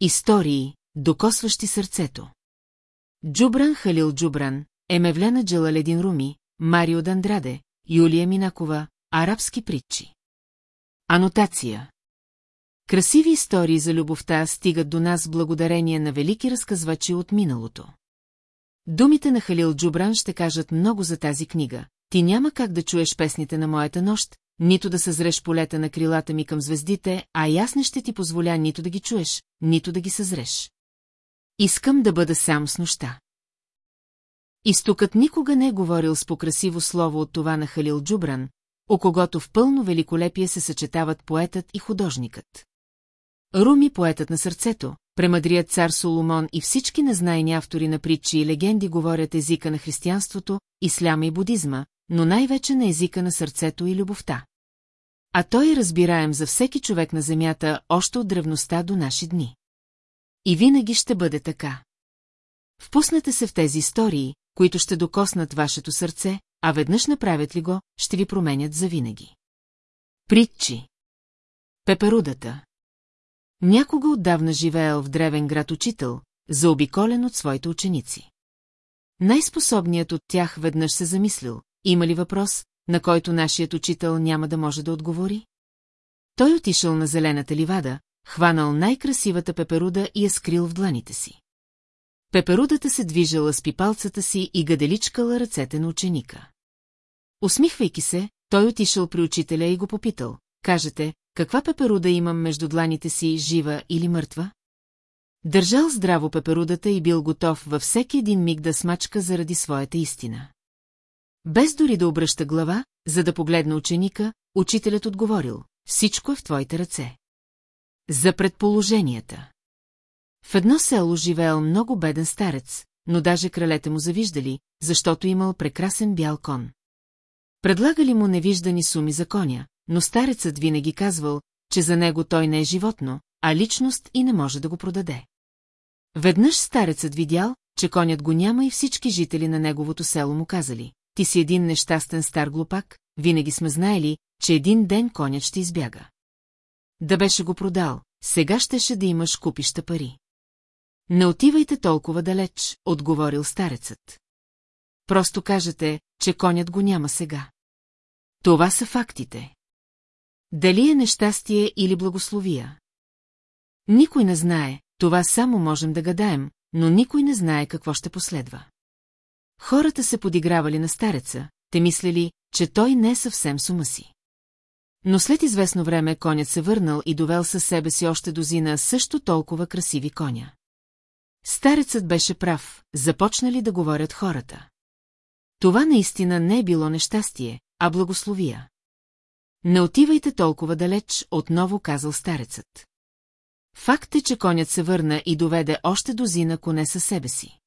Истории, докосващи сърцето. Джубран Халил Джубран, Емевлена Джалаледин Руми, Марио Дандраде, Юлия Минакова, арабски притчи. Анотация Красиви истории за любовта стигат до нас благодарение на велики разказвачи от миналото. Думите на Халил Джубран ще кажат много за тази книга. Ти няма как да чуеш песните на моята нощ, нито да съзреш полета на крилата ми към звездите, а и аз не ще ти позволя нито да ги чуеш, нито да ги съзреш. Искам да бъда сам с нощта. Изтокът никога не е говорил с покрасиво слово от това на Халил Джубран, о когото в пълно великолепие се съчетават поетът и художникът. Руми, поетът на сърцето, премъдрият цар Соломон и всички незнайни автори на притчи и легенди говорят езика на християнството, исляма и будизма, но най-вече на езика на сърцето и любовта. А той разбираем за всеки човек на земята още от древността до наши дни. И винаги ще бъде така. Впуснете се в тези истории, които ще докоснат вашето сърце, а веднъж направят ли го, ще ви променят завинаги. Притчи Пеперудата Някога отдавна живеел в древен град учител, заобиколен от своите ученици. Най-способният от тях веднъж се замислил, има ли въпрос, на който нашият учител няма да може да отговори? Той отишъл на зелената ливада, хванал най-красивата пеперуда и я скрил в дланите си. Пеперудата се движала с пипалцата си и гаделичкала ръцете на ученика. Усмихвайки се, той отишъл при учителя и го попитал. Кажете, каква пеперуда имам между дланите си, жива или мъртва? Държал здраво пеперудата и бил готов във всеки един миг да смачка заради своята истина. Без дори да обръща глава, за да погледне ученика, учителят отговорил, всичко е в твоите ръце. За предположенията. В едно село живеел много беден старец, но даже кралете му завиждали, защото имал прекрасен бял кон. Предлагали му невиждани суми за коня, но старецът винаги казвал, че за него той не е животно, а личност и не може да го продаде. Веднъж старецът видял, че конят го няма и всички жители на неговото село му казали, ти си един нещастен стар глупак, винаги сме знаели, че един ден конят ще избяга. Да беше го продал, сега щеше да имаш купища пари. Не отивайте толкова далеч, отговорил старецът. Просто кажете, че конят го няма сега. Това са фактите. Дали е нещастие или благословия? Никой не знае, това само можем да гадаем, но никой не знае какво ще последва. Хората се подигравали на стареца, те мислели, че той не е съвсем с ума си. Но след известно време конят се върнал и довел със себе си още дозина също толкова красиви коня. Старецът беше прав, започнали да говорят хората. Това наистина не е било нещастие, а благословия. Не отивайте толкова далеч, отново казал старецът. Факт е, че конят се върна и доведе още дозина коне със себе си.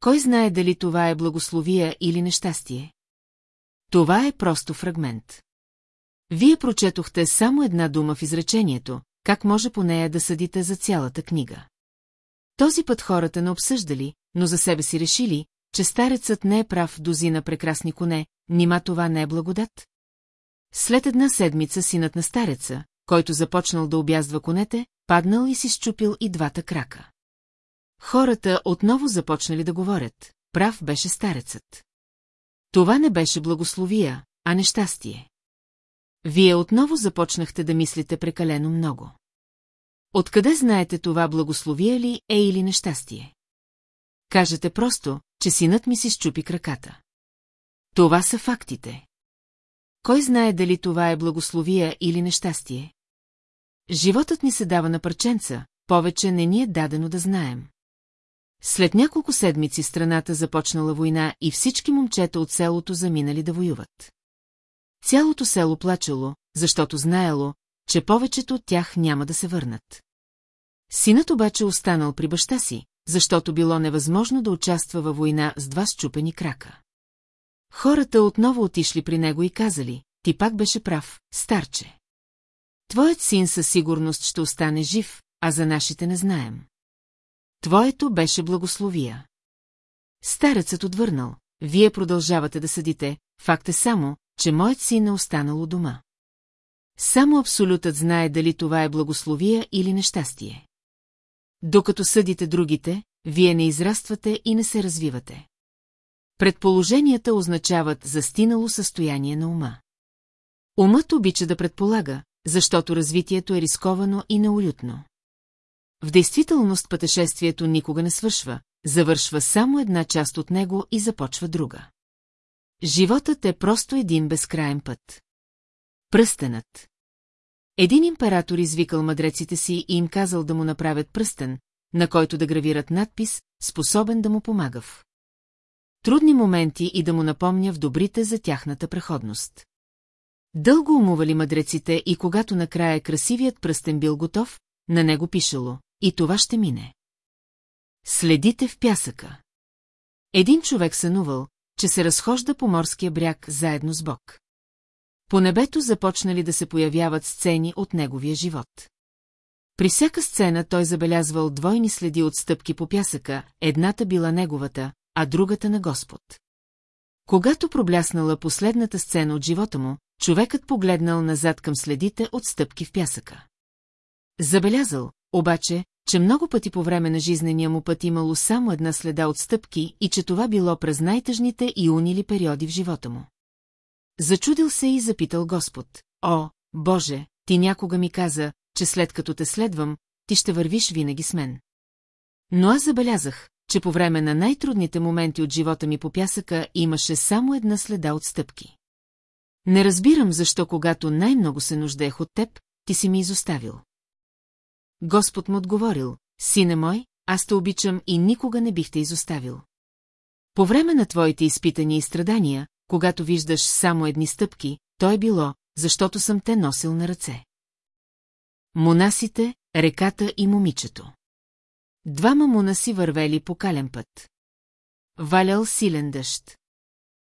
Кой знае дали това е благословия или нещастие? Това е просто фрагмент. Вие прочетохте само една дума в изречението, как може по нея да съдите за цялата книга. Този път хората не обсъждали, но за себе си решили, че старецът не е прав дози на прекрасни коне, нима това не е благодат? След една седмица синът на стареца, който започнал да обяздва конете, паднал и си щупил и двата крака. Хората отново започнали да говорят, прав беше старецът. Това не беше благословия, а нещастие. Вие отново започнахте да мислите прекалено много. Откъде знаете това благословие ли е или нещастие? Кажете просто, че синът ми си щупи краката. Това са фактите. Кой знае дали това е благословия или нещастие? Животът ни се дава на парченца, повече не ни е дадено да знаем. След няколко седмици страната започнала война и всички момчета от селото заминали да воюват. Цялото село плачело, защото знаело, че повечето от тях няма да се върнат. Синът обаче останал при баща си, защото било невъзможно да участва във война с два щупени крака. Хората отново отишли при него и казали, ти пак беше прав, старче. Твоят син със сигурност ще остане жив, а за нашите не знаем. Твоето беше благословия. Старецът отвърнал, вие продължавате да съдите, факт е само, че моят син е останал у дома. Само абсолютът знае дали това е благословия или нещастие. Докато съдите другите, вие не израствате и не се развивате. Предположенията означават застинало състояние на ума. Умът обича да предполага, защото развитието е рисковано и неуютно. В действителност пътешествието никога не свършва, завършва само една част от него и започва друга. Животът е просто един безкраен път. Пръстенът. Един император извикал мъдреците си и им казал да му направят пръстен, на който да гравират надпис, способен да му помага в трудни моменти и да му напомня в добрите за тяхната преходност. Дълго умували мъдреците и когато накрая красивият пръстен бил готов, на него пишело «И това ще мине». Следите в пясъка. Един човек сънувал, че се разхожда по морския бряг заедно с Бог. По небето започнали да се появяват сцени от неговия живот. При всяка сцена той забелязвал двойни следи от стъпки по пясъка, едната била неговата, а другата на Господ. Когато пробляснала последната сцена от живота му, човекът погледнал назад към следите от стъпки в пясъка. Забелязал, обаче, че много пъти по време на жизнения му път имало само една следа от стъпки и че това било през най-тъжните и унили периоди в живота му. Зачудил се и запитал Господ. О, Боже, ти някога ми каза, че след като те следвам, ти ще вървиш винаги с мен. Но аз забелязах, че по време на най-трудните моменти от живота ми по пясъка имаше само една следа от стъпки. Не разбирам защо, когато най-много се нуждаех от теб, ти си ми изоставил. Господ му отговорил, сине мой, аз те обичам и никога не бих те изоставил. По време на твоите изпитания и страдания, когато виждаш само едни стъпки, то е било, защото съм те носил на ръце. Монасите, реката и момичето. Двама монаси вървели по кален път. Валял силен дъжд.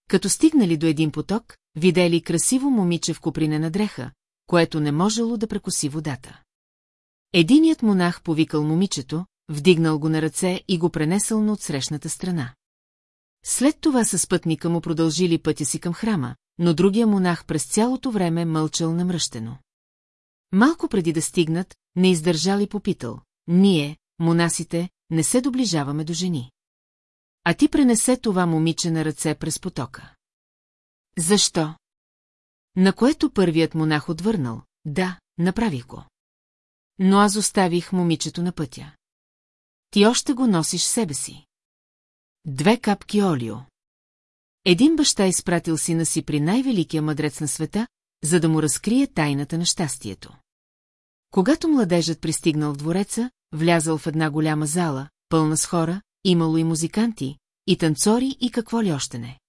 Като стигнали до един поток, видели красиво момиче в купринена дреха, което не можело да прекоси водата. Единият монах повикал момичето, вдигнал го на ръце и го пренесъл на отсрещната страна. След това със пътника му продължили пътя си към храма, но другия монах през цялото време мълчал намръщено. Малко преди да стигнат, не издържал и попитал. Ние, монасите, не се доближаваме до жени. А ти пренесе това момиче на ръце през потока. Защо? На което първият монах отвърнал, да, направих го. Но аз оставих момичето на пътя. Ти още го носиш себе си. Две капки олио. Един баща изпратил сина си при най-великия мъдрец на света, за да му разкрие тайната на щастието. Когато младежът пристигнал в двореца, влязал в една голяма зала, пълна с хора, имало и музиканти, и танцори и какво ли още не.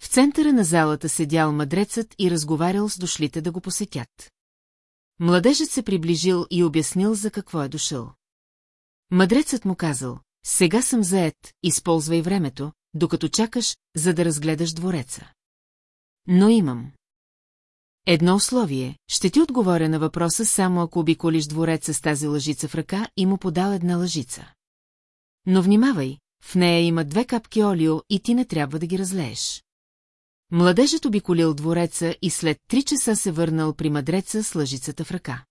В центъра на залата седял мъдрецът и разговарял с дошлите да го посетят. Младежът се приближил и обяснил за какво е дошъл. Мъдрецът му казал, сега съм заед, използвай времето, докато чакаш, за да разгледаш двореца. Но имам. Едно условие, ще ти отговоря на въпроса само ако обиколиш двореца с тази лъжица в ръка и му подал една лъжица. Но внимавай, в нея има две капки олио и ти не трябва да ги разлееш. Младежът обиколил двореца и след три часа се върнал при мъдреца с лъжицата в ръка.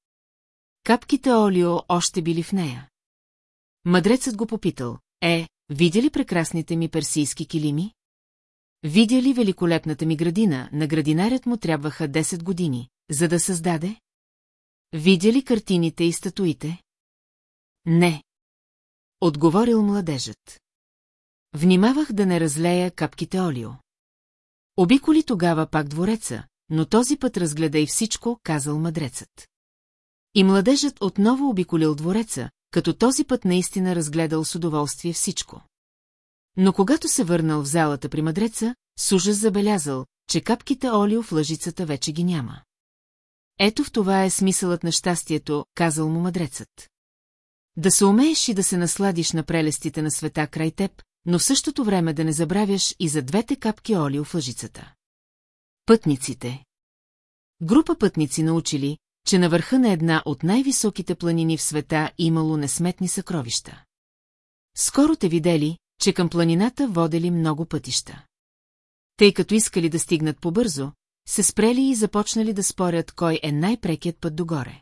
Капките олио още били в нея. Мъдрецът го попитал, е, видя ли прекрасните ми персийски килими? Видя ли великолепната ми градина, на градинарят му трябваха 10 години, за да създаде? Видя ли картините и статуите? Не. Отговорил младежът. Внимавах да не разлея капките олио. Обиколи тогава пак двореца, но този път разгледай всичко, казал мъдрецът. И младежът отново обиколил двореца, като този път наистина разгледал с удоволствие всичко. Но когато се върнал в залата при мъдреца, с ужас забелязал, че капките олио в лъжицата вече ги няма. Ето в това е смисълът на щастието, казал му мъдрецът. Да се умееш и да се насладиш на прелестите на света край теб, но в същото време да не забравяш и за двете капки олио в лъжицата. Пътниците Група пътници научили, че на върха на една от най-високите планини в света имало несметни съкровища. Скоро те видели, че към планината водели много пътища. Тъй като искали да стигнат побързо, се спрели и започнали да спорят кой е най-прекият път догоре.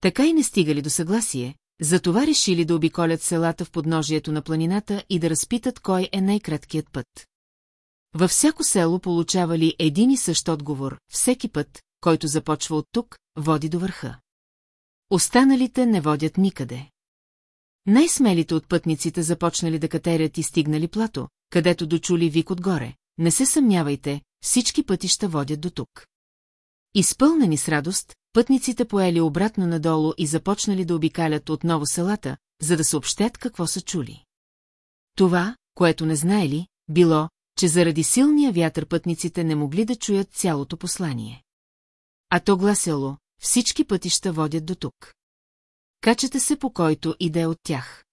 Така и не стигали до съгласие, затова решили да обиколят селата в подножието на планината и да разпитат кой е най-краткият път. Във всяко село получавали един и същ отговор, всеки път, който започва от тук, води до върха. Останалите не водят никъде. Най-смелите от пътниците започнали да катерят и стигнали плато, където дочули вик отгоре. Не се съмнявайте, всички пътища водят до тук. Изпълнени с радост, пътниците поели обратно надолу и започнали да обикалят отново селата, за да съобщят какво са чули. Това, което не знаели, било, че заради силния вятър пътниците не могли да чуят цялото послание. А то гласяло, всички пътища водят до тук. Качате се по който иде от тях.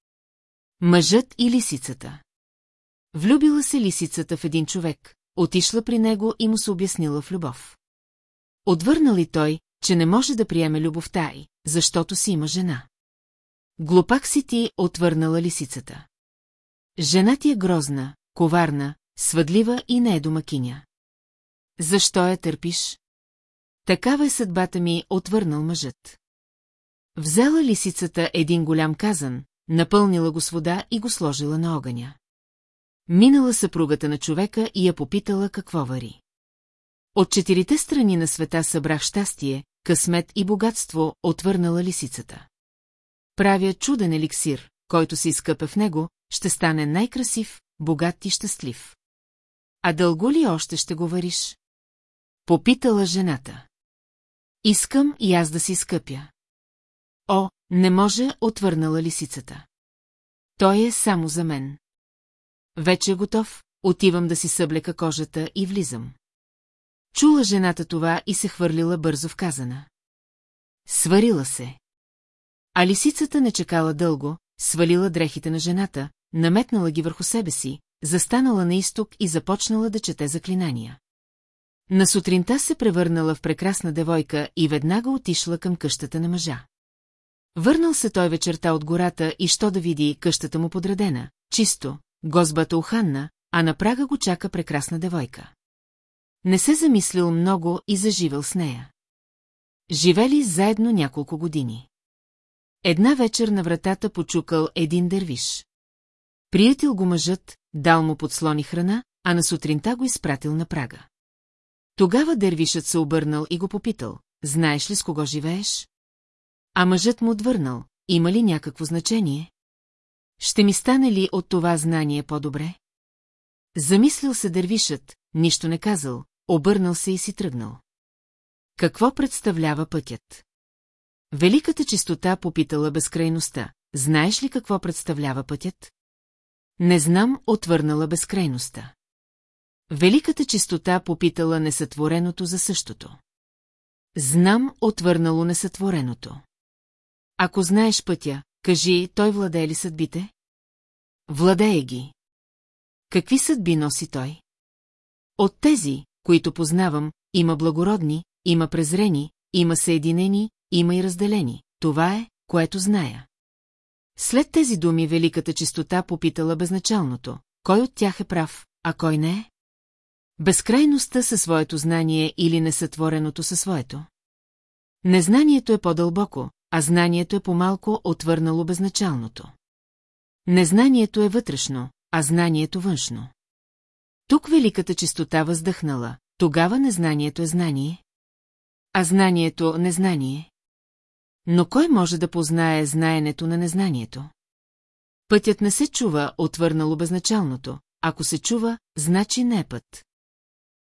Мъжът и лисицата. Влюбила се лисицата в един човек, отишла при него и му се обяснила в любов. Отвърна ли той, че не може да приеме любовта й, защото си има жена? Глупак си ти, отвърнала лисицата. Жена ти е грозна, коварна, свъдлива и не е домакиня. Защо я търпиш? Такава е съдбата ми, отвърнал мъжът. Взела лисицата един голям казан, напълнила го с вода и го сложила на огъня. Минала съпругата на човека и я попитала какво вари. От четирите страни на света събрах щастие, късмет и богатство, отвърнала лисицата. Правя чуден еликсир, който се изкъпе в него, ще стане най-красив, богат и щастлив. А дълго ли още ще го вариш? Попитала жената. Искам и аз да си скъпя. О, не може, отвърнала лисицата. Той е само за мен. Вече е готов, отивам да си съблека кожата и влизам. Чула жената това и се хвърлила бързо в казана. Сварила се. А лисицата не чекала дълго, свалила дрехите на жената, наметнала ги върху себе си, застанала на изток и започнала да чете заклинания. На сутринта се превърнала в прекрасна девойка и веднага отишла към къщата на мъжа. Върнал се той вечерта от гората и що да види къщата му подредена, чисто, гозбата уханна, а на прага го чака прекрасна девойка. Не се замислил много и заживел с нея. Живели заедно няколко години. Една вечер на вратата почукал един дервиш. Приятел го мъжът, дал му подслони храна, а на сутринта го изпратил на прага. Тогава дервишът се обърнал и го попитал, знаеш ли с кого живееш? А мъжът му отвърнал, има ли някакво значение? Ще ми стане ли от това знание по-добре? Замислил се дървишът, нищо не казал, обърнал се и си тръгнал. Какво представлява пътят? Великата чистота попитала безкрайността. Знаеш ли какво представлява пътят? Не знам, отвърнала безкрайността. Великата чистота попитала несътвореното за същото. Знам, отвърнало несътвореното. Ако знаеш пътя, кажи, той владее ли съдбите? Владее ги. Какви съдби носи той? От тези, които познавам, има благородни, има презрени, има съединени, има и разделени. Това е, което зная. След тези думи великата чистота попитала безначалното, кой от тях е прав, а кой не е? Безкрайността със своето знание или несътвореното със своето? Незнанието е по-дълбоко, а знанието е по-малко отвърнало безначалното. Незнанието е вътрешно, а знанието външно. Тук великата чистота въздъхнала, тогава незнанието е знание. А знанието – незнание. Но кой може да познае знаенето на незнанието? Пътят не се чува, отвърнало безначалното. Ако се чува, значи не е път.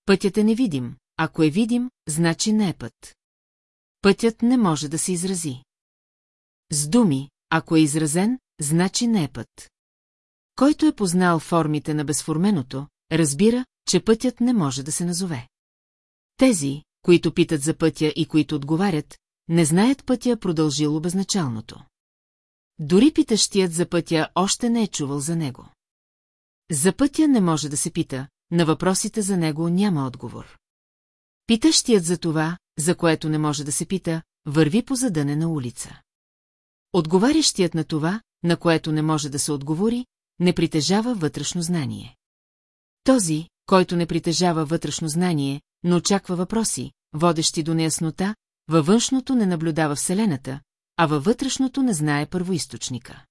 Пътят е невидим. Ако е видим, значи не е път. Пътят не може да се изрази. С думи, ако е изразен, значи не е път. Който е познал формите на безформеното, разбира, че пътят не може да се назове. Тези, които питат за пътя и които отговарят, не знаят пътя продължило безначалното. Дори питащият за пътя още не е чувал за него. За пътя не може да се пита, на въпросите за него няма отговор. Питащият за това, за което не може да се пита, върви по задънена улица. Отговарящият на това, на което не може да се отговори, не притежава вътрешно знание. Този, който не притежава вътрешно знание, но очаква въпроси, водещи до неяснота, във външното не наблюдава Вселената, а във вътрешното не знае първоисточника.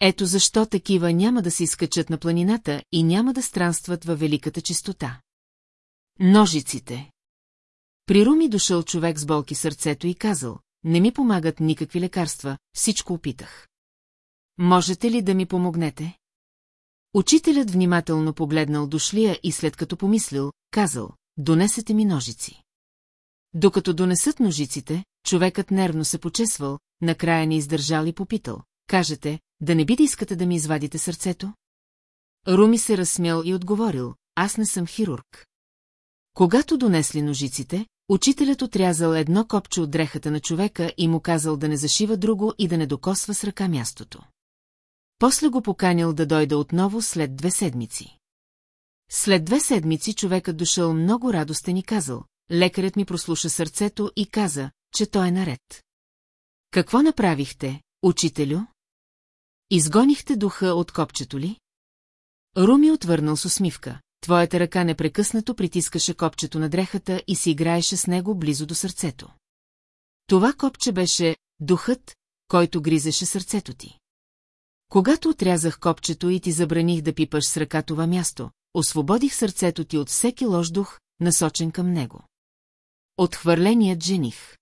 Ето защо такива няма да се изкачат на планината и няма да странстват във великата чистота. Ножиците При Руми дошъл човек с болки сърцето и казал, не ми помагат никакви лекарства, всичко опитах. Можете ли да ми помогнете? Учителят внимателно погледнал дошлия и след като помислил, казал, донесете ми ножици. Докато донесат ножиците, човекът нервно се почесвал, накрая не издържал и попитал. Кажете, да не би да искате да ми извадите сърцето? Руми се разсмял и отговорил, аз не съм хирург. Когато донесли ножиците, учителят отрязал едно копче от дрехата на човека и му казал да не зашива друго и да не докосва с ръка мястото. После го поканил да дойде отново след две седмици. След две седмици човекът дошъл много радостен и казал, лекарят ми прослуша сърцето и каза, че той е наред. Какво направихте, учителю? Изгонихте духа от копчето ли? Руми отвърнал с усмивка. Твоята ръка непрекъснато притискаше копчето на дрехата и си играеше с него близо до сърцето. Това копче беше духът, който гризеше сърцето ти. Когато отрязах копчето и ти забраних да пипаш с ръка това място, освободих сърцето ти от всеки лош дух, насочен към него. Отхвърленият жених.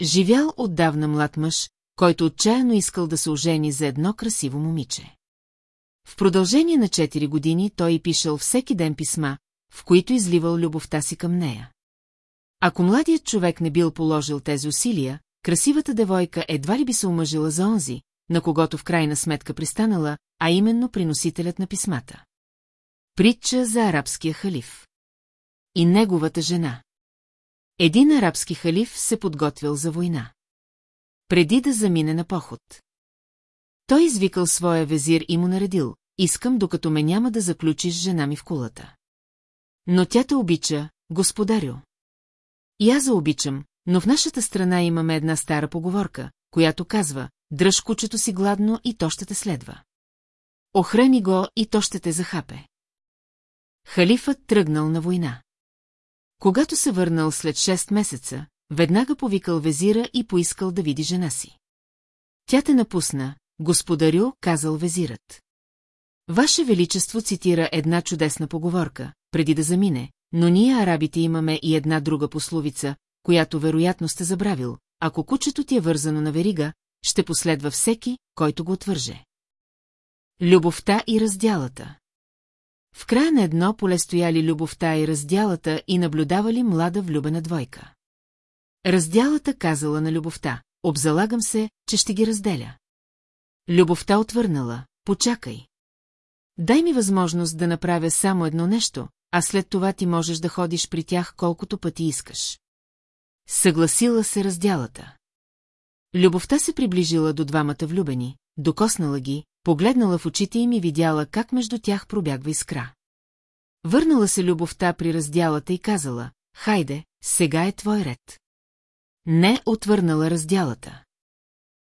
Живял отдавна млад мъж, който отчаяно искал да се ожени за едно красиво момиче. В продължение на 4 години той и пишел всеки ден писма, в които изливал любовта си към нея. Ако младият човек не бил положил тези усилия, красивата девойка едва ли би се омъжила за онзи, на когото в крайна сметка пристанала, а именно приносителят на писмата. Притча за арабския халиф. И неговата жена. Един арабски халиф се подготвил за война. Преди да замине на поход. Той извикал своя везир и му наредил, искам докато ме няма да заключиш жена ми в кулата. Но тя те обича, господарю. И аз заобичам, но в нашата страна имаме една стара поговорка, която казва, дръж кучето си гладно и то ще те следва. Охрани го и то ще те захапе. Халифът тръгнал на война. Когато се върнал след 6 месеца, веднага повикал везира и поискал да види жена си. Тя те напусна, господарю, казал везират. Ваше Величество цитира една чудесна поговорка, преди да замине, но ние арабите имаме и една друга пословица, която вероятно сте забравил. Ако кучето ти е вързано на верига, ще последва всеки, който го отвърже. Любовта и раздялата В края на едно поле стояли любовта и раздялата и наблюдавали млада влюбена двойка. Раздялата казала на любовта, обзалагам се, че ще ги разделя. Любовта отвърнала, почакай. Дай ми възможност да направя само едно нещо, а след това ти можеш да ходиш при тях колкото пъти искаш. Съгласила се раздялата. Любовта се приближила до двамата влюбени, докоснала ги, погледнала в очите им и видяла как между тях пробягва искра. Върнала се любовта при раздялата и казала, хайде, сега е твой ред. Не отвърнала раздялата.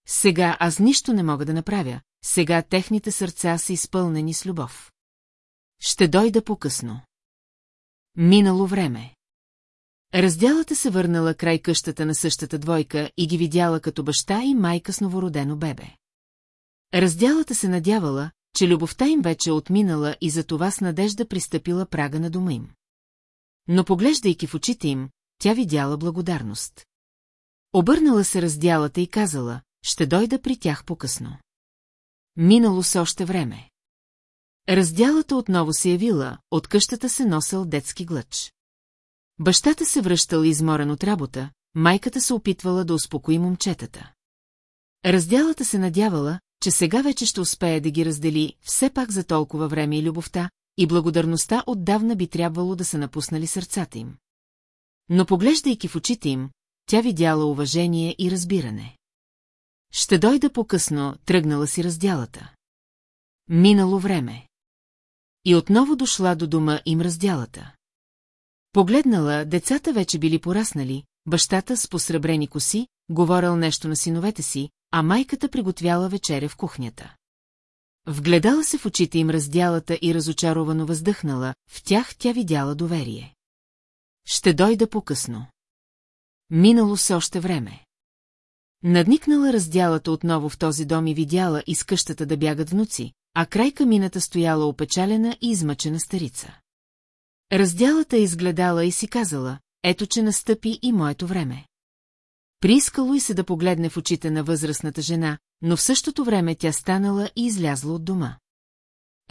Сега аз нищо не мога да направя, сега техните сърца са изпълнени с любов. Ще дойда по-късно. Минало време. Разделата се върнала край къщата на същата двойка и ги видяла като баща и майка с новородено бебе. Разделата се надявала, че любовта им вече отминала и за това с надежда пристъпила прага на дома им. Но поглеждайки в очите им, тя видяла благодарност. Обърнала се раздялата и казала, ще дойда при тях по-късно. Минало с още време. Разделата отново се явила, от къщата се носил детски глъч. Бащата се връщал изморен от работа, майката се опитвала да успокои момчетата. Разделата се надявала, че сега вече ще успее да ги раздели все пак за толкова време и любовта, и благодарността отдавна би трябвало да са напуснали сърцата им. Но поглеждайки в очите им, тя видяла уважение и разбиране. Ще дойда по-късно, тръгнала си раздялата. Минало време. И отново дошла до дома им раздялата. Погледнала, децата вече били пораснали, бащата с посребрени коси, говорил нещо на синовете си, а майката приготвяла вечеря в кухнята. Вгледала се в очите им раздялата и разочаровано въздъхнала, в тях тя видяла доверие. Ще дойда по-късно. Минало се още време. Надникнала раздялата отново в този дом и видяла из къщата да бягат внуци, а край камината стояла опечалена и измъчена старица. Раздялата изгледала и си казала, ето че настъпи и моето време. Приискало и се да погледне в очите на възрастната жена, но в същото време тя станала и излязла от дома.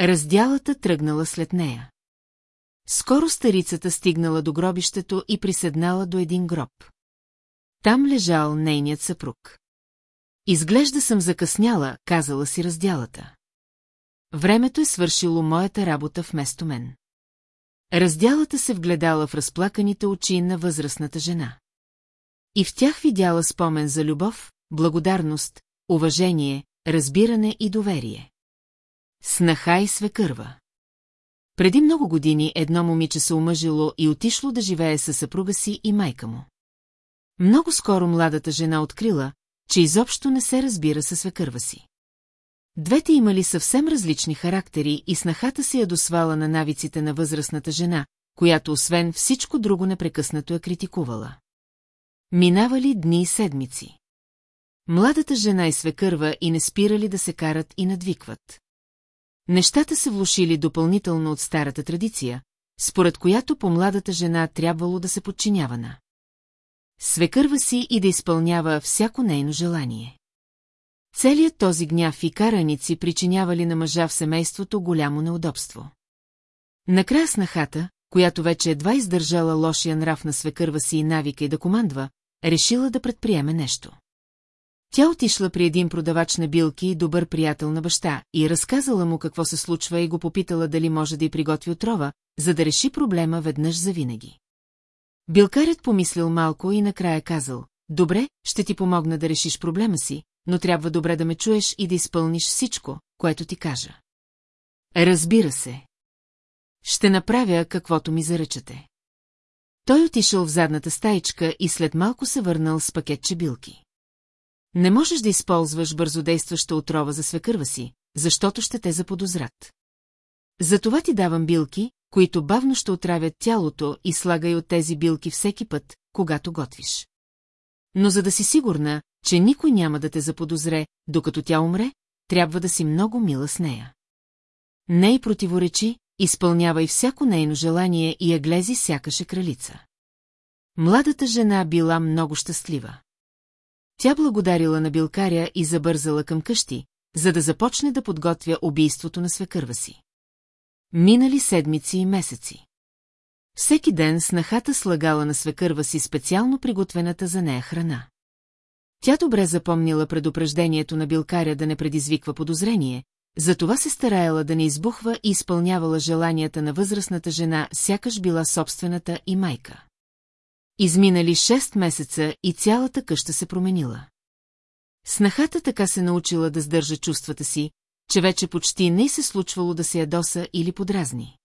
Раздялата тръгнала след нея. Скоро старицата стигнала до гробището и приседнала до един гроб. Там лежал нейният съпруг. Изглежда съм закъсняла, казала си раздялата. Времето е свършило моята работа вместо мен. Раздялата се вгледала в разплаканите очи на възрастната жена. И в тях видяла спомен за любов, благодарност, уважение, разбиране и доверие. Снаха и свекърва. Преди много години едно момиче се омъжило и отишло да живее със съпруга си и майка му. Много скоро младата жена открила, че изобщо не се разбира със свекърва си. Двете имали съвсем различни характери и снахата си я досвала на навиците на възрастната жена, която освен всичко друго непрекъснато я критикувала. Минавали дни и седмици. Младата жена и свекърва и не спирали да се карат и надвикват. Нещата се влушили допълнително от старата традиция, според която по младата жена трябвало да се подчинява на. Свекърва си и да изпълнява всяко нейно желание. Целият този гняв и караници причинявали на мъжа в семейството голямо неудобство. Накрая снахата, която вече едва издържала лошия нрав на свекърва си и навика и да командва, решила да предприеме нещо. Тя отишла при един продавач на билки и добър приятел на баща и разказала му какво се случва и го попитала дали може да й приготви отрова, за да реши проблема веднъж завинаги. Билкарят помислил малко и накрая казал, добре, ще ти помогна да решиш проблема си, но трябва добре да ме чуеш и да изпълниш всичко, което ти кажа. Разбира се. Ще направя каквото ми заръчате. Той отишъл в задната стаичка и след малко се върнал с пакетче билки. Не можеш да използваш бързодействаща отрова за свекърва си, защото ще те заподозрат. Затова ти давам билки, които бавно ще отравят тялото и слагай от тези билки всеки път, когато готвиш. Но за да си сигурна, че никой няма да те заподозре, докато тя умре, трябва да си много мила с нея. Не й противоречи, изпълнявай всяко нейно желание и я глези сякаше кралица. Младата жена била много щастлива. Тя благодарила на билкаря и забързала към къщи, за да започне да подготвя убийството на свекърва си. Минали седмици и месеци. Всеки ден снахата слагала на свекърва си специално приготвената за нея храна. Тя добре запомнила предупреждението на билкаря да не предизвиква подозрение, затова се стараяла да не избухва и изпълнявала желанията на възрастната жена, сякаш била собствената и майка. Изминали 6 месеца и цялата къща се променила. Снахата така се научила да сдържа чувствата си, че вече почти не се случвало да се ядоса или подразни.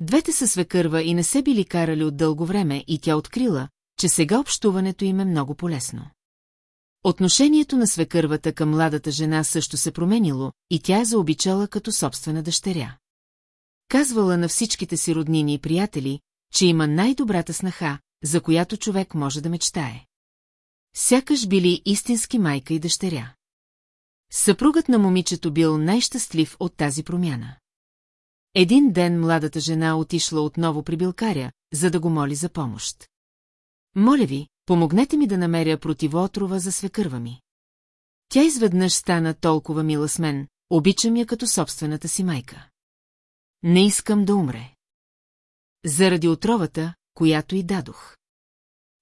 Двете са свекърва и не се били карали от дълго време и тя открила, че сега общуването им е много полезно. Отношението на свекървата към младата жена също се променило и тя е заобичала като собствена дъщеря. Казвала на всичките си роднини и приятели, че има най-добрата снаха, за която човек може да мечтае. Сякаш били истински майка и дъщеря. Съпругът на момичето бил най-щастлив от тази промяна. Един ден младата жена отишла отново при билкаря, за да го моли за помощ. Моля ви, помогнете ми да намеря противоотрова за свекърва ми. Тя изведнъж стана толкова мила с мен, обичам я като собствената си майка. Не искам да умре. Заради отровата, която й дадох.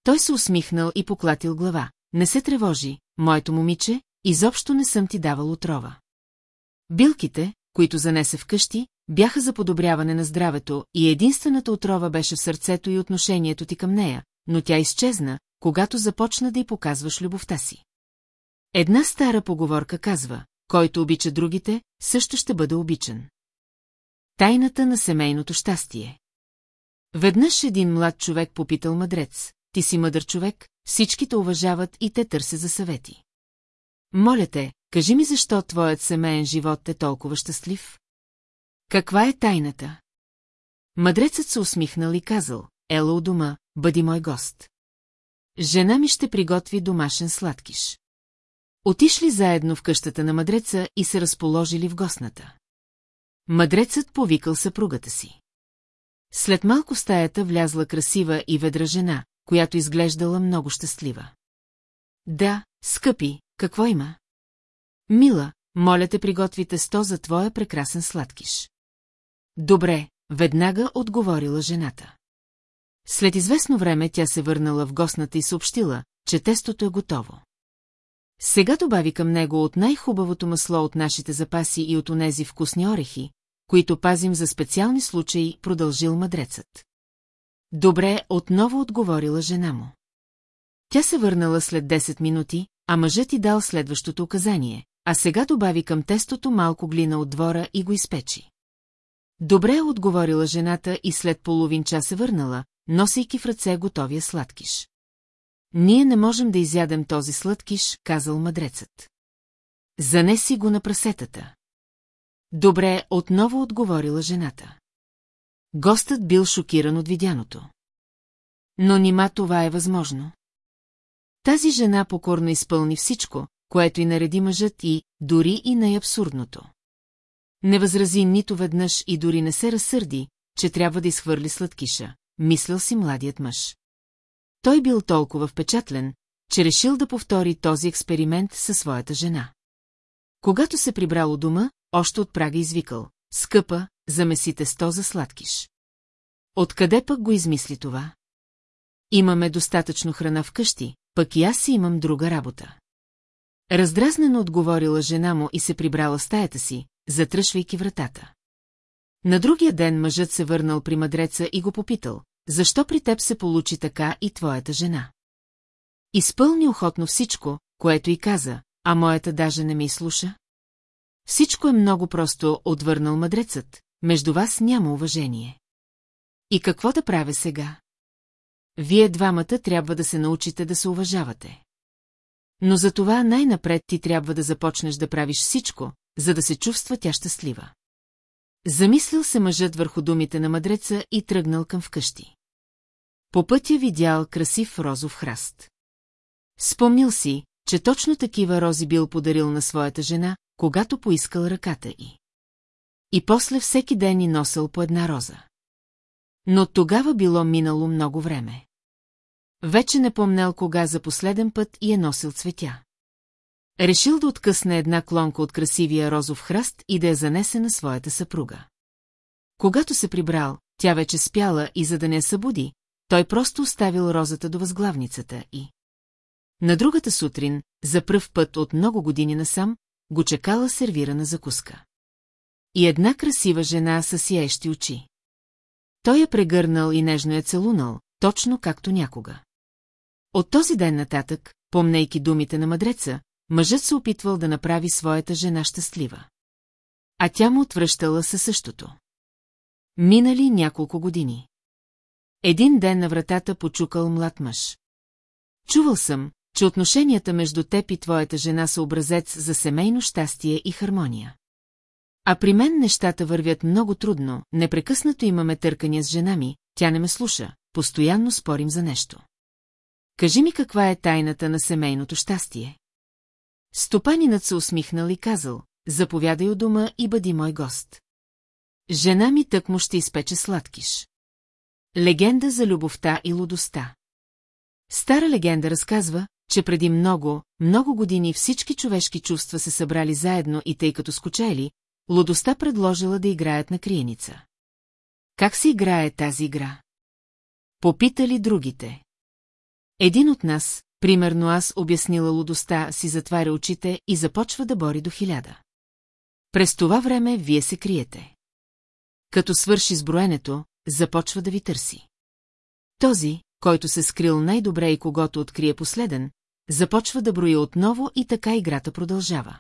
Той се усмихнал и поклатил глава. Не се тревожи, моето момиче, изобщо не съм ти давал отрова. Билките, които занесе вкъщи, бяха за подобряване на здравето и единствената отрова беше в сърцето и отношението ти към нея, но тя изчезна, когато започна да й показваш любовта си. Една стара поговорка казва, който обича другите, също ще бъде обичан. Тайната на семейното щастие Веднъж един млад човек попитал мъдрец, ти си мъдър човек, всички те уважават и те търся за съвети. Моля те, кажи ми защо твоят семейен живот е толкова щастлив? Каква е тайната? Мъдрецът се усмихнал и казал, ела у дома, бъди мой гост. Жена ми ще приготви домашен сладкиш. Отишли заедно в къщата на мъдреца и се разположили в гостната. Мъдрецът повикал съпругата си. След малко стаята влязла красива и ведра жена, която изглеждала много щастлива. Да, скъпи, какво има? Мила, моля те приготвите сто за твоя прекрасен сладкиш. Добре, веднага отговорила жената. След известно време тя се върнала в гостната и съобщила, че тестото е готово. Сега добави към него от най-хубавото масло от нашите запаси и от онези вкусни орехи, които пазим за специални случаи, продължил мъдрецът. Добре, отново отговорила жена му. Тя се върнала след 10 минути, а мъжът ти дал следващото указание, а сега добави към тестото малко глина от двора и го изпечи. Добре отговорила жената и след половин час се върнала, носейки в ръце готовия сладкиш. Ние не можем да изядем този сладкиш, казал мъдрецът. Занеси го на прасетата. Добре, отново отговорила жената. Гостът бил шокиран от видяното. Но нима това е възможно. Тази жена покорно изпълни всичко, което и нареди мъжът и, дори и най-абсурдното. Не възрази нито веднъж и дори не се разсърди, че трябва да изхвърли сладкиша, мислил си младият мъж. Той бил толкова впечатлен, че решил да повтори този експеримент със своята жена. Когато се прибрал у дома, още от прага извикал. Скъпа, замесите сто за сладкиш. Откъде пък го измисли това? Имаме достатъчно храна вкъщи, пък и аз си имам друга работа. Раздразнено отговорила жена му и се прибрала стаята си, затръшвайки вратата. На другия ден мъжът се върнал при мъдреца и го попитал, защо при теб се получи така и твоята жена? Изпълни охотно всичко, което и каза, а моята даже не ме изслуша. Всичко е много просто, отвърнал мъдрецът, между вас няма уважение. И какво да правя сега? Вие двамата трябва да се научите да се уважавате. Но за това най-напред ти трябва да започнеш да правиш всичко, за да се чувства тя щастлива. Замислил се мъжът върху думите на мъдреца и тръгнал към вкъщи. По пътя видял красив розов храст. Спомнил си, че точно такива рози бил подарил на своята жена, когато поискал ръката й. И после всеки ден и носил по една роза. Но тогава било минало много време. Вече не помнел кога за последен път и е носил цветя. Решил да откъсне една клонка от красивия розов храст и да я занесе на своята съпруга. Когато се прибрал, тя вече спяла и за да не събуди, той просто оставил розата до възглавницата и... На другата сутрин, за пръв път от много години насам, го чекала сервирана закуска. И една красива жена с сияещи очи. Той я прегърнал и нежно я целунал, точно както някога. От този ден нататък, помнейки думите на мъдреца, мъжът се опитвал да направи своята жена щастлива. А тя му отвръщала със същото. Минали няколко години. Един ден на вратата почукал млад мъж. Чувал съм, че отношенията между теб и твоята жена са образец за семейно щастие и хармония. А при мен нещата вървят много трудно, непрекъснато имаме търкания с жена ми, тя не ме слуша, постоянно спорим за нещо. Кажи ми каква е тайната на семейното щастие. Стопанинът се усмихнал и казал, заповядай у дома и бъди мой гост. Жена ми тък му ще изпече сладкиш. Легенда за любовта и лудостта. Стара легенда разказва, че преди много, много години всички човешки чувства се събрали заедно и тъй като скучали, лудостта предложила да играят на криеница. Как се играе тази игра? Попитали другите. Един от нас, примерно аз обяснила лудостта, си затваря очите и започва да бори до хиляда. През това време вие се криете. Като свърши с броенето, започва да ви търси. Този, който се скрил най-добре и когато открие последен, започва да брои отново и така играта продължава.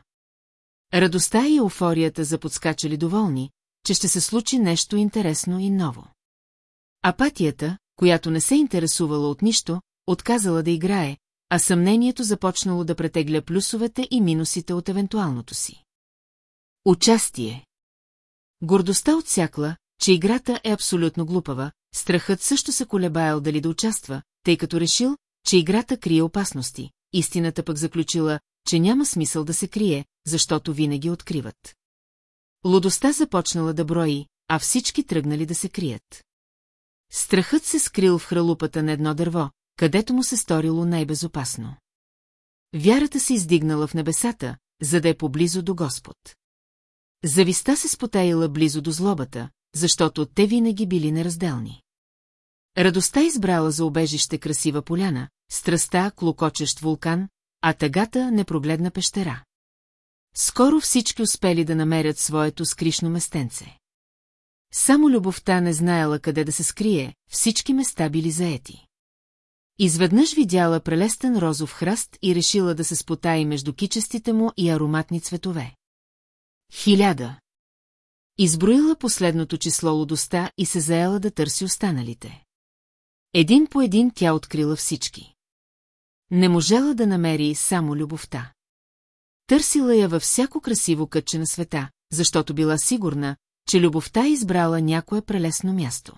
Радостта и еуфорията за подскачали доволни, че ще се случи нещо интересно и ново. Апатията, която не се интересувала от нищо, отказала да играе, а съмнението започнало да претегля плюсовете и минусите от евентуалното си. Участие Гордостта отсякла, че играта е абсолютно глупава, страхът също се колебаял дали да участва, тъй като решил, че играта крие опасности, истината пък заключила, че няма смисъл да се крие, защото винаги откриват. Лудостта започнала да брои, а всички тръгнали да се крият. Страхът се скрил в хралупата на едно дърво, където му се сторило най-безопасно. Вярата се издигнала в небесата, за да е поблизо до Господ. Зависта се спотаила близо до злобата, защото те винаги били неразделни. Радостта избрала за обежище красива поляна, страста клокочещ вулкан, а тъгата непрогледна пещера. Скоро всички успели да намерят своето скришно местенце. Само любовта не знаела къде да се скрие, всички места били заети. Изведнъж видяла прелестен розов храст и решила да се спотаи между кичестите му и ароматни цветове. Хиляда. Изброила последното число лудостта и се заела да търси останалите. Един по един тя открила всички. Не можела да намери само любовта. Търсила я във всяко красиво кътче на света, защото била сигурна, че любовта избрала някое прелесно място.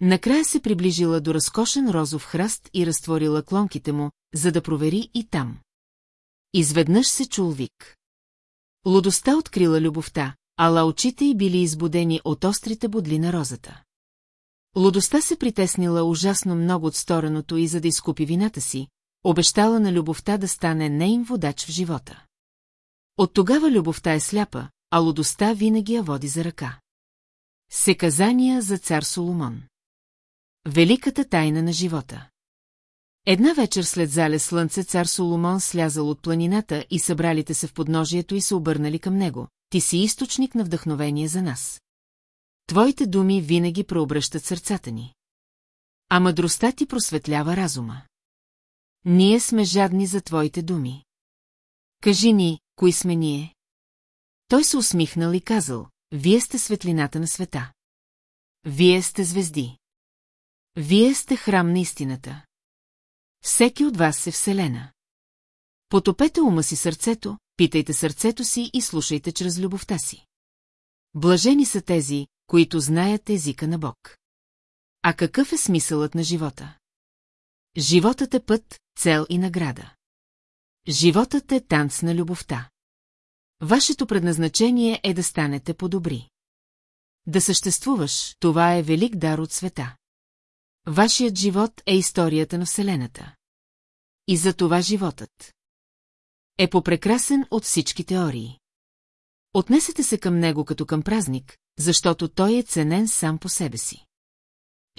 Накрая се приближила до разкошен розов храст и разтворила клонките му, за да провери и там. Изведнъж се чул вик. Лудостта открила любовта, ала очите й били избудени от острите бодли на розата. Лудостта се притеснила ужасно много от стореното и за да изкупи вината си, обещала на любовта да стане нейн водач в живота. От тогава любовта е сляпа, а лудостта винаги я води за ръка. Секазания за цар Соломон Великата тайна на живота Една вечер след зале слънце цар Соломон слязал от планината и събралите се в подножието и се обърнали към него. Ти си източник на вдъхновение за нас. Твоите думи винаги преобръщат сърцата ни. А мъдростта ти просветлява разума. Ние сме жадни за твоите думи. Кажи ни, кои сме ние? Той се усмихнал и казал, вие сте светлината на света. Вие сте звезди. Вие сте храм на истината. Всеки от вас е Вселена. Потопете ума си сърцето, питайте сърцето си и слушайте чрез любовта си. Блажени са тези, които знаят езика на Бог. А какъв е смисълът на живота? Животът е път, цел и награда. Животът е танц на любовта. Вашето предназначение е да станете по-добри. Да съществуваш, това е велик дар от света. Вашият живот е историята на Вселената. И за това животът е попрекрасен от всички теории. Отнесете се към него като към празник, защото той е ценен сам по себе си.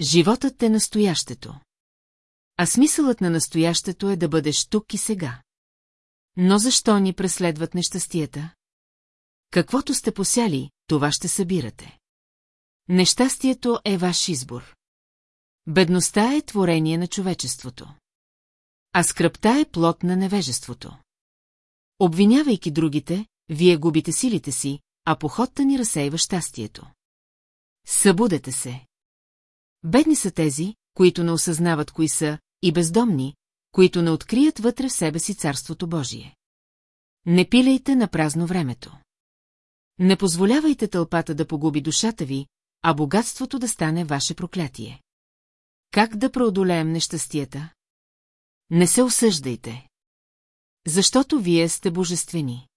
Животът е настоящето. А смисълът на настоящето е да бъдеш тук и сега. Но защо ни преследват нещастията? Каквото сте посяли, това ще събирате. Нещастието е ваш избор. Бедността е творение на човечеството. А скръпта е плод на невежеството. Обвинявайки другите, вие губите силите си, а походта ни разсейва щастието. Събудете се. Бедни са тези, които не осъзнават кои са, и бездомни, които не открият вътре в себе си Царството Божие. Не пилейте на празно времето. Не позволявайте тълпата да погуби душата ви, а богатството да стане ваше проклятие. Как да преодолеем нещастията? Не се осъждайте. Защото вие сте божествени.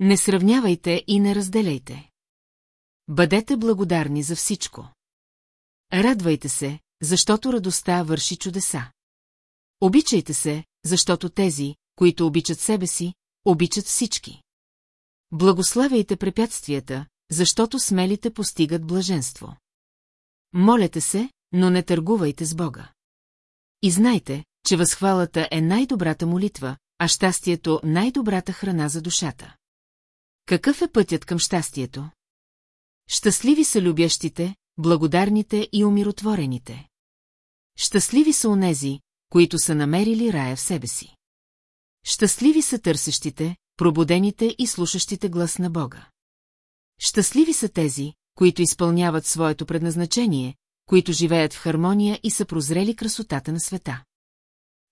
Не сравнявайте и не разделяйте. Бъдете благодарни за всичко. Радвайте се, защото радостта върши чудеса. Обичайте се, защото тези, които обичат себе си, обичат всички. Благославяйте препятствията, защото смелите постигат блаженство. Молете се, но не търгувайте с Бога. И знайте, че възхвалата е най-добрата молитва, а щастието най-добрата храна за душата. Какъв е пътят към щастието? Щастливи са любящите, благодарните и умиротворените. Щастливи са онези, които са намерили рая в себе си. Щастливи са търсещите, пробудените и слушащите глас на Бога. Щастливи са тези, които изпълняват своето предназначение, които живеят в хармония и са прозрели красотата на света.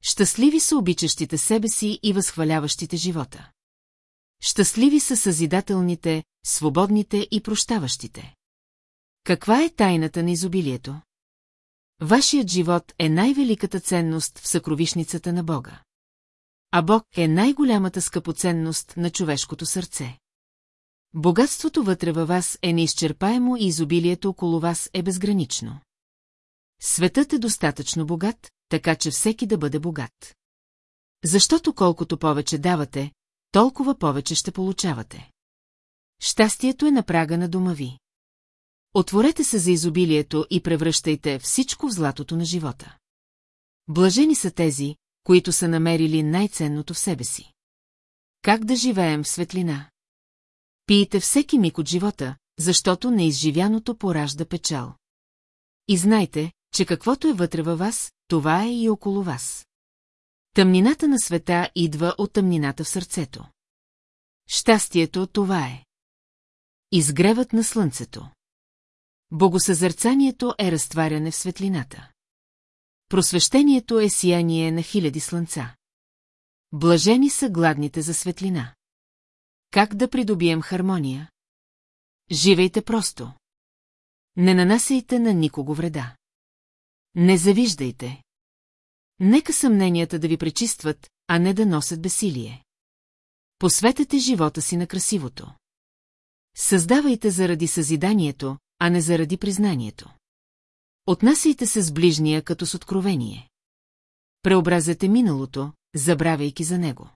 Щастливи са обичащите себе си и възхваляващите живота. Щастливи са съзидателните, свободните и прощаващите. Каква е тайната на изобилието? Вашият живот е най-великата ценност в съкровишницата на Бога. а Бог е най-голямата скъпоценност на човешкото сърце. Богатството вътре във вас е неизчерпаемо и изобилието около вас е безгранично. Светът е достатъчно богат, така че всеки да бъде богат. Защото колкото повече давате, толкова повече ще получавате. Щастието е на прага на дома ви. Отворете се за изобилието и превръщайте всичко в златото на живота. Блажени са тези, които са намерили най-ценното в себе си. Как да живеем в светлина? Пийте всеки миг от живота, защото неизживяното поражда печал. И знайте, че каквото е вътре във вас, това е и около вас. Тъмнината на света идва от тъмнината в сърцето. Щастието това е. Изгревът на слънцето. Богосъзърцанието е разтваряне в светлината. Просвещението е сияние на хиляди слънца. Блажени са гладните за светлина. Как да придобием хармония? Живейте просто. Не нанасяйте на никого вреда. Не завиждайте. Нека съмненията да ви пречистват, а не да носят бесилие. Посветете живота си на красивото. Създавайте заради съзиданието, а не заради признанието. Отнасяйте се с ближния като с откровение. Преобразете миналото, забравяйки за него.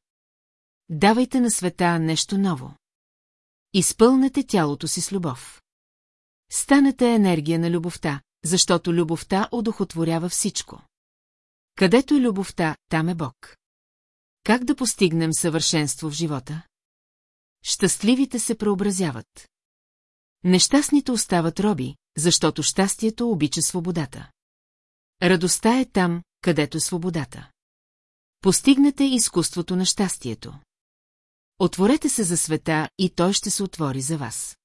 Давайте на света нещо ново. Изпълнете тялото си с любов. Станете енергия на любовта, защото любовта одухотворява всичко. Където е любовта, там е Бог. Как да постигнем съвършенство в живота? Щастливите се преобразяват. Нещастните остават роби, защото щастието обича свободата. Радостта е там, където е свободата. Постигнете изкуството на щастието. Отворете се за света и той ще се отвори за вас.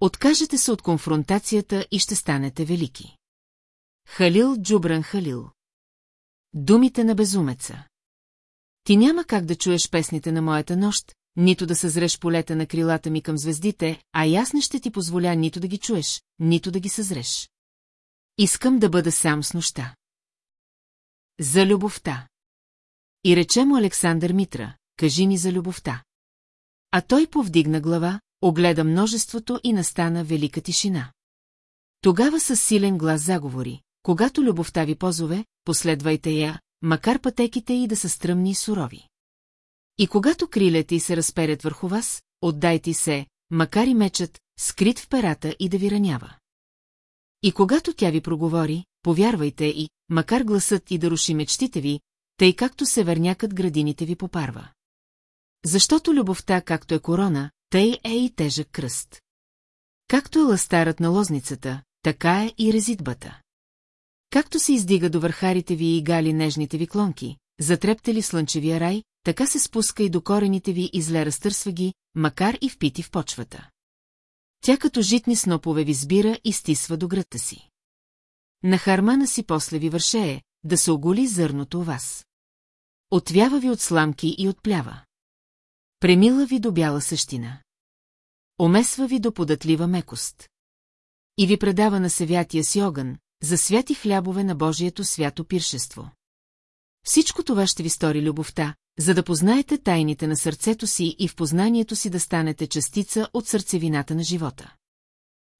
Откажете се от конфронтацията и ще станете велики. Халил Джубран Халил Думите на безумеца Ти няма как да чуеш песните на моята нощ, нито да съзреш полета на крилата ми към звездите, а аз не ще ти позволя нито да ги чуеш, нито да ги съзреш. Искам да бъда сам с нощта. За любовта. И рече му Александър Митра, кажи ни за любовта. А той повдигна глава, огледа множеството и настана велика тишина. Тогава със силен глас заговори, когато любовта ви позове, последвайте я, макар пътеките и да са стръмни и сурови. И когато крилете и се разперят върху вас, отдайте се, макар и мечът, скрит в перата и да ви ранява. И когато тя ви проговори, повярвайте и, макар гласът и да руши мечтите ви, тъй както севернякът градините ви попарва. Защото любовта, както е корона, тъй е и тежък кръст. Както е ластарът на лозницата, така е и резидбата. Както се издига до върхарите ви и гали нежните ви клонки, затрептели слънчевия рай, така се спуска и до корените ви и зле разтърсва ги, макар и впити в почвата. Тя като житни снопове ви сбира и стисва до гръдта си. На хармана си после ви вършее, да се оголи зърното у вас. Отвява ви от сламки и от плява. Премила ви до бяла същина. Омесва ви до податлива мекост. И ви предава на севятия си огън, за святи хлябове на Божието свято пиршество. Всичко това ще ви стори любовта, за да познаете тайните на сърцето си и в познанието си да станете частица от сърцевината на живота.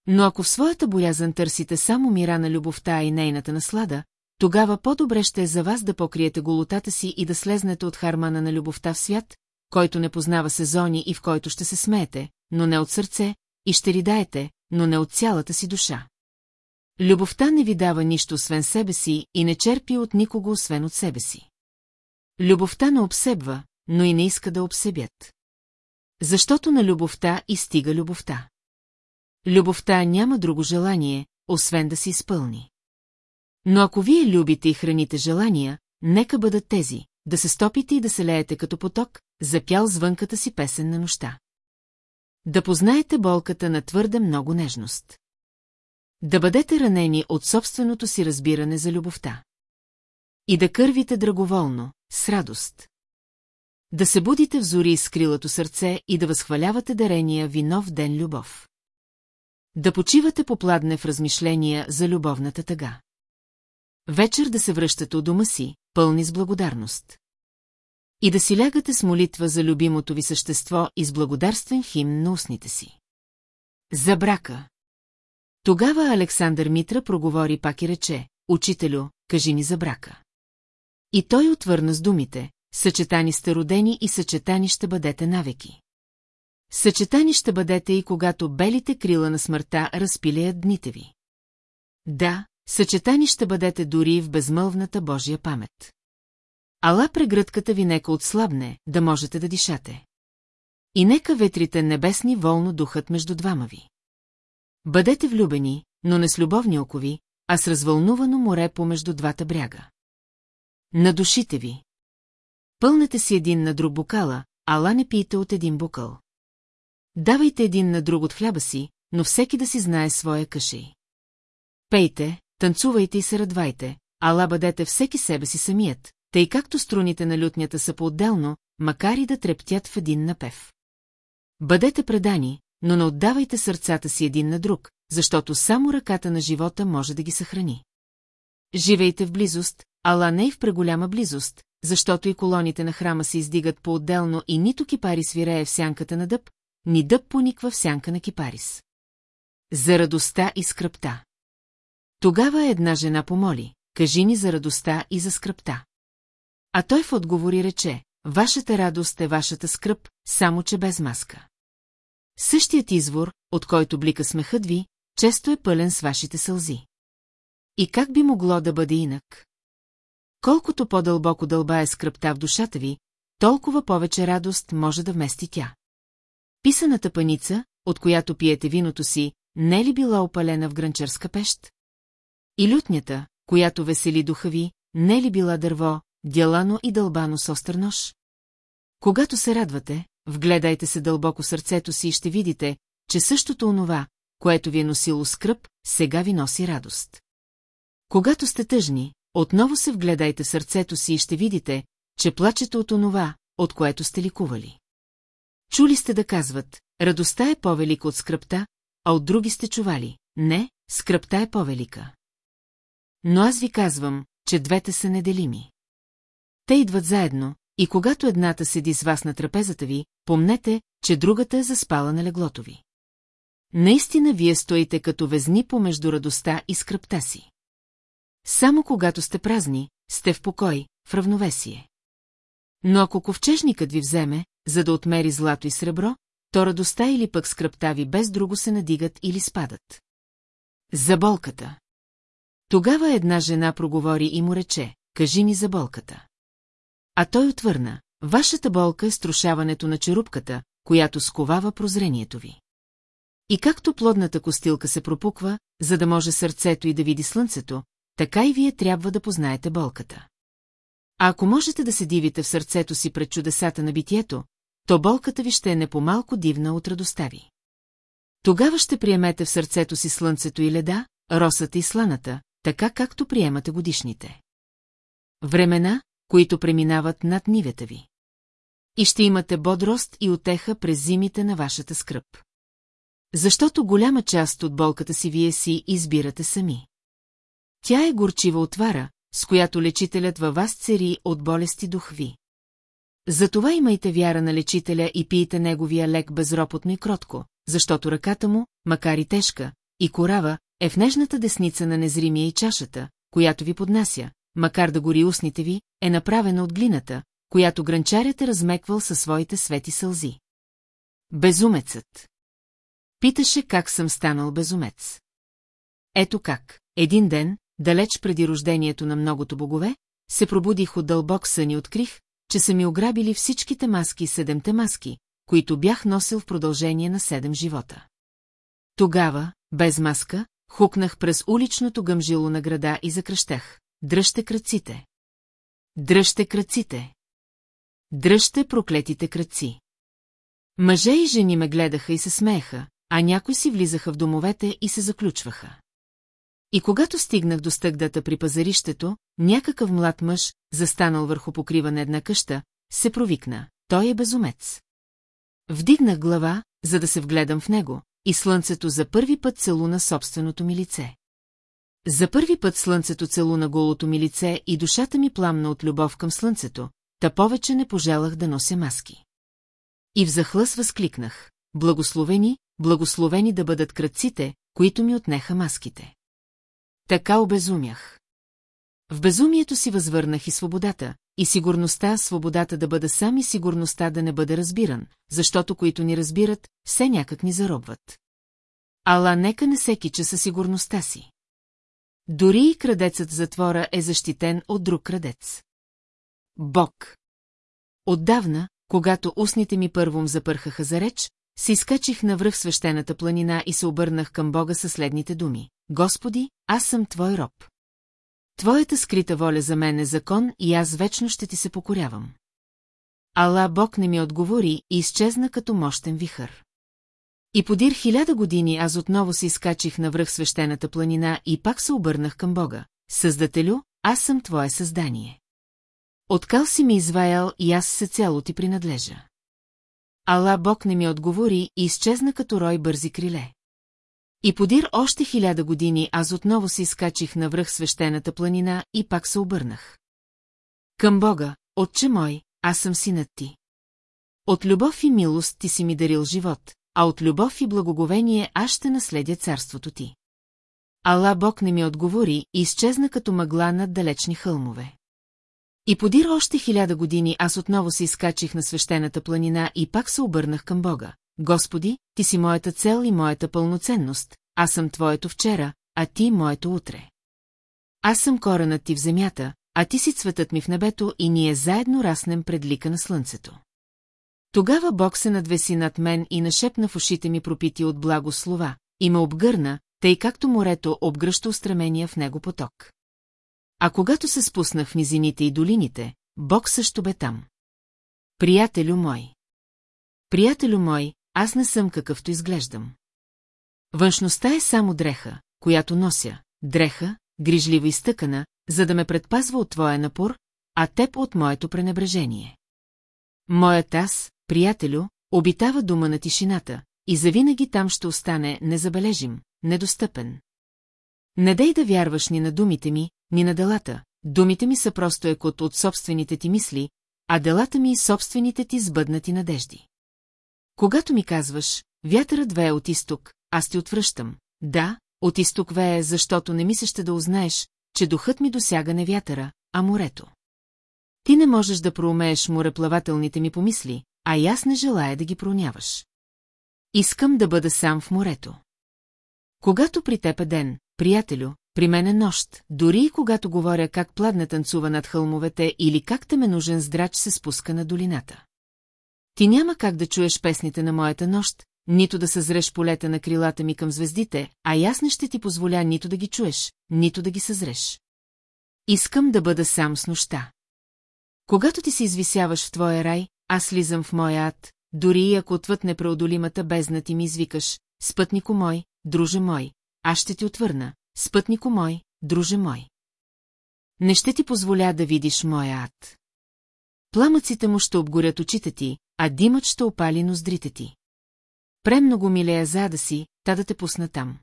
Но ако в своята боязън търсите само мира на любовта и нейната наслада, тогава по-добре ще е за вас да покриете голотата си и да слезнете от хармана на любовта в свят, който не познава сезони и в който ще се смеете, но не от сърце, и ще ридаете, но не от цялата си душа. Любовта не ви дава нищо освен себе си и не черпи от никого освен от себе си. Любовта не обсебва, но и не иска да обсебят. Защото на любовта и стига любовта. Любовта няма друго желание, освен да се изпълни. Но ако вие любите и храните желания, нека бъдат тези, да се стопите и да се леете като поток, запял звънката си песен на нощта. Да познаете болката на твърде много нежност. Да бъдете ранени от собственото си разбиране за любовта. И да кървите драговолно, с радост. Да се будите в зори с крилато сърце и да възхвалявате дарения ви нов ден любов. Да почивате попладне в размишления за любовната тъга. Вечер да се връщате у дома си, пълни с благодарност. И да си лягате с молитва за любимото ви същество и с благодарствен химн на устните си. За брака. Тогава Александър Митра проговори пак и рече, учителю, кажи ми за брака. И той отвърна с думите, съчетани сте родени и съчетани ще бъдете навеки. Съчетани ще бъдете и когато белите крила на смъртта разпилеят дните ви. Да, съчетани ще бъдете дори в безмълвната Божия памет. Ала прегръдката ви нека отслабне, да можете да дишате. И нека ветрите небесни волно духат между двама ви. Бъдете влюбени, но не с любовни окови, а с развълнувано море помежду двата бряга. На душите ви. Пълнете си един на друг бокала, ала не пийте от един бокал. Давайте един на друг от хляба си, но всеки да си знае своя кашей. Пейте, танцувайте и се радвайте, ала бъдете всеки себе си самият, тъй както струните на лютнята са по-отделно, макар и да трептят в един напев. Бъдете предани, но не отдавайте сърцата си един на друг, защото само ръката на живота може да ги съхрани. Живейте в близост, ала не и в преголяма близост, защото и колоните на храма се издигат по-отделно и нито кипари свирее в сянката на дъб, ни дъб пониква в сянка на кипарис. За радостта и скръпта. Тогава една жена помоли, кажи ни за радостта и за скръпта. А той в отговори рече, вашата радост е вашата скръп, само че без маска. Същият извор, от който блика смехът ви, често е пълен с вашите сълзи. И как би могло да бъде инак? Колкото по-дълбоко дълба е скръпта в душата ви, толкова повече радост може да вмести тя. Писаната паница, от която пиете виното си, не е ли била опалена в гранчарска пещ? И лютнята, която весели духа ви, не е ли била дърво, дялано и дълбано с остър нож? Когато се радвате, вгледайте се дълбоко сърцето си и ще видите, че същото онова, което ви е носило скръп, сега ви носи радост. Когато сте тъжни, отново се вгледайте сърцето си и ще видите, че плачете от онова, от което сте ликували. Чули сте да казват, радостта е по-велика от скръпта, а от други сте чували, не, скръпта е по-велика. Но аз ви казвам, че двете са неделими. Те идват заедно, и когато едната седи с вас на трапезата ви, помнете, че другата е заспала на леглото ви. Наистина вие стоите като везни помежду радостта и скръпта си. Само когато сте празни, сте в покой, в равновесие. Но ако ковчежникът ви вземе, за да отмери злато и сребро, то радостта или пък скръпта ви без друго се надигат или спадат. За болката. Тогава една жена проговори и му рече, кажи ми за болката. А той отвърна, вашата болка е струшаването на черупката, която сковава прозрението ви. И както плодната костилка се пропуква, за да може сърцето и да види слънцето, така и вие трябва да познаете болката. А ако можете да се дивите в сърцето си пред чудесата на битието, то болката ви ще е непомалко дивна от радостта ви. Тогава ще приемете в сърцето си слънцето и леда, росата и сланата, така както приемате годишните. Времена, които преминават над нивета ви. И ще имате бодрост и отеха през зимите на вашата скръп. Защото голяма част от болката си вие си избирате сами. Тя е горчива отвара, с която лечителят във вас цери от болести дух ви. Затова имайте вяра на лечителя и пийте неговия лек безропотно и кротко, защото ръката му, макар и тежка, и корава, е в нежната десница на незримия и чашата, която ви поднася, макар да гори устните ви, е направена от глината, която гранчарят е размеквал със своите свети сълзи. Безумецът. Питаше как съм станал безумец. Ето как. Един ден, далеч преди рождението на многото богове, се пробудих от дълбок сън и открих, че са ми ограбили всичките маски седемте маски, които бях носил в продължение на седем живота. Тогава, без маска, хукнах през уличното гъмжило на града и закръщах. Дръжте кръците! Дръжте кръците! Дръжте проклетите кръци! Мъже и жени ме гледаха и се смееха, а някои си влизаха в домовете и се заключваха. И когато стигнах до стъгдата при пазарището, някакъв млад мъж, застанал върху покрива на една къща, се провикна. Той е безумец. Вдигнах глава, за да се вгледам в него, и слънцето за първи път целуна собственото ми лице. За първи път слънцето целуна голото ми лице и душата ми пламна от любов към слънцето, та повече не пожелах да нося маски. И в захлъс възкликнах. Благословени, благословени да бъдат кръците, които ми отнеха маските. Така обезумях. В безумието си възвърнах и свободата, и сигурността, свободата да бъда сам и сигурността да не бъде разбиран, защото които ни разбират, все някак ни заробват. Ала нека не се кича със сигурността си. Дори и крадецът затвора е защитен от друг крадец. Бог. Отдавна, когато устните ми първом запърхаха за реч, се изкачих навръх свещената планина и се обърнах към Бога със следните думи. Господи, аз съм Твой роб. Твоята скрита воля за мен е закон и аз вечно ще ти се покорявам. Ала Бог не ми отговори и изчезна като мощен вихър. И подир хиляда години аз отново се изкачих навръх свещената планина и пак се обърнах към Бога. Създателю, аз съм Твое създание. Откал си ми изваял и аз се цяло ти принадлежа. Ала Бог не ми отговори и изчезна като рой бързи криле. И подир още хиляда години аз отново се изкачих навръх свещената планина и пак се обърнах. Към Бога, Отче мой, аз съм синът ти. От любов и милост ти си ми дарил живот, а от любов и благоговение аз ще наследя царството ти. Ала Бог не ми отговори и изчезна като мъгла над далечни хълмове. И подир още хиляда години аз отново се изкачих на свещената планина и пак се обърнах към Бога. Господи, ти си моята цел и моята пълноценност, аз съм твоето вчера, а ти моето утре. Аз съм коренът ти в земята, а ти си цветът ми в небето и ние заедно раснем пред лика на слънцето. Тогава Бог се надвеси над мен и нашепна в ушите ми пропити от благо слова, и ме обгърна, тъй както морето обгръща устремения в него поток. А когато се спуснах в низините и долините, Бог също бе там. Приятелю мой! Приятелю мой, аз не съм какъвто изглеждам. Външността е само дреха, която нося, дреха, грижлива и стъкана, за да ме предпазва от твоя напор, а теб от моето пренебрежение. Моят аз, приятелю, обитава дума на тишината, и завинаги там ще остане незабележим, недостъпен. Не дей да вярваш ни на думите ми, ни на делата, думите ми са просто екот от собствените ти мисли, а делата ми собствените ти сбъднати надежди. Когато ми казваш, вятърът вее от изток, аз ти отвръщам. Да, от изток вее, защото не ми да узнаеш, че духът ми досяга не вятъра, а морето. Ти не можеш да проумееш мореплавателните ми помисли, а и аз не желая да ги проняваш. Искам да бъда сам в морето. Когато при теб е ден, приятелю, при мен е нощ, дори и когато говоря как пладне танцува над хълмовете или как те ме нужен здрач се спуска на долината. Ти няма как да чуеш песните на моята нощ, нито да съзреш полета на крилата ми към звездите, а аз не ще ти позволя нито да ги чуеш, нито да ги съзреш. Искам да бъда сам с нощта. Когато ти се извисяваш в твоя рай, аз слизам в моя ад, дори и ако отвъд непреодолимата бездна ти ми извикаш, спътнико мой, друже мой, аз ще ти отвърна, спътнико мой, друже мой. Не ще ти позволя да видиш моя ад. Пламъците му ще обгорят очите ти, а димът ще опали ноздрите ти. Премного милея за да си, та да те пусна там.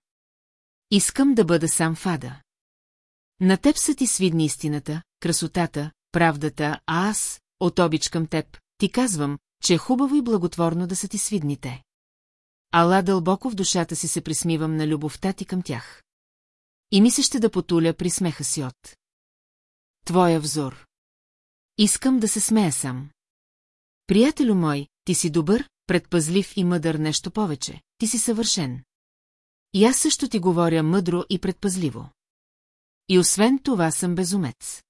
Искам да бъда сам фада. На теб са ти свидни истината, красотата, правдата, а аз, от обич към теб, ти казвам, че е хубаво и благотворно да са ти свидните. Ала дълбоко в душата си се присмивам на любовта ти към тях. И ми се ще да потуля при смеха си от. Твоя взор. Искам да се смея сам. Приятелю мой, ти си добър, предпазлив и мъдър нещо повече, ти си съвършен. И аз също ти говоря мъдро и предпазливо. И освен това съм безумец.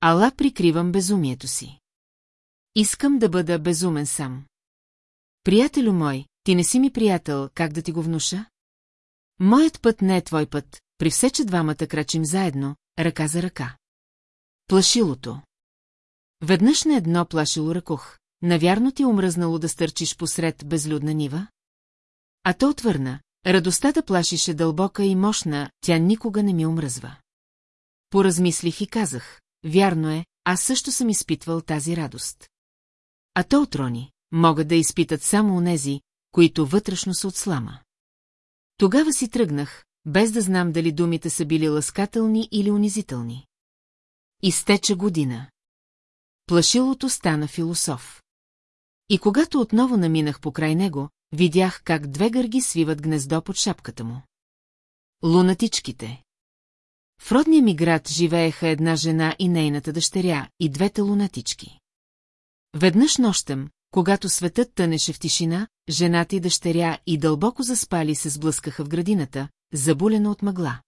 Ала прикривам безумието си. Искам да бъда безумен сам. Приятелю мой, ти не си ми приятел, как да ти го внуша? Моят път не е твой път, при все, че двамата крачим заедно, ръка за ръка. Плашилото. Веднъж на едно плашило ръкох. Навярно ти е умръзнало да стърчиш посред безлюдна нива? А то отвърна. Радостта да плашиш е дълбока и мощна, тя никога не ми омръзва. Поразмислих и казах. Вярно е, аз също съм изпитвал тази радост. А то отрони, могат да изпитат само онези, които вътрешно са от слама. Тогава си тръгнах, без да знам дали думите са били ласкателни или унизителни. Изтече година. плашилото стана философ. И когато отново наминах покрай него, видях как две гърги свиват гнездо под шапката му. Лунатичките. В родния ми град живееха една жена и нейната дъщеря, и двете лунатички. Веднъж нощем, когато светът тънеше в тишина, жената и дъщеря и дълбоко заспали се сблъскаха в градината, забулена от мъгла.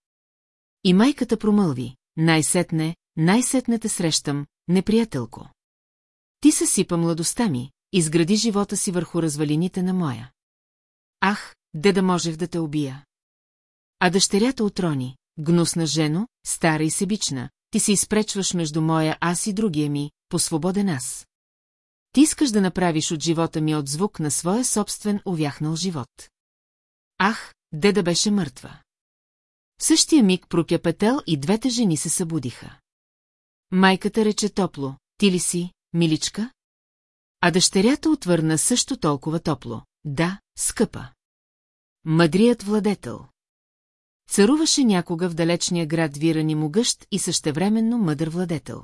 И майката промълви, най-сетне, най-сетне те срещам, неприятелко. Ти съсипа младостта ми, изгради живота си върху развалините на моя. Ах, де да можех да те убия. А дъщерята отрони, гнусна жено, стара и себична, ти се изпречваш между моя аз и другия ми, по свободен аз. Ти искаш да направиш от живота ми от звук на своя собствен увяхнал живот. Ах, де да беше мъртва. В същия миг пропя петел и двете жени се събудиха. Майката рече топло, ти ли си, миличка? А дъщерята отвърна също толкова топло. Да, скъпа. Мъдрият владетел. Царуваше някога в далечния град виран и могъщ и същевременно мъдър владетел.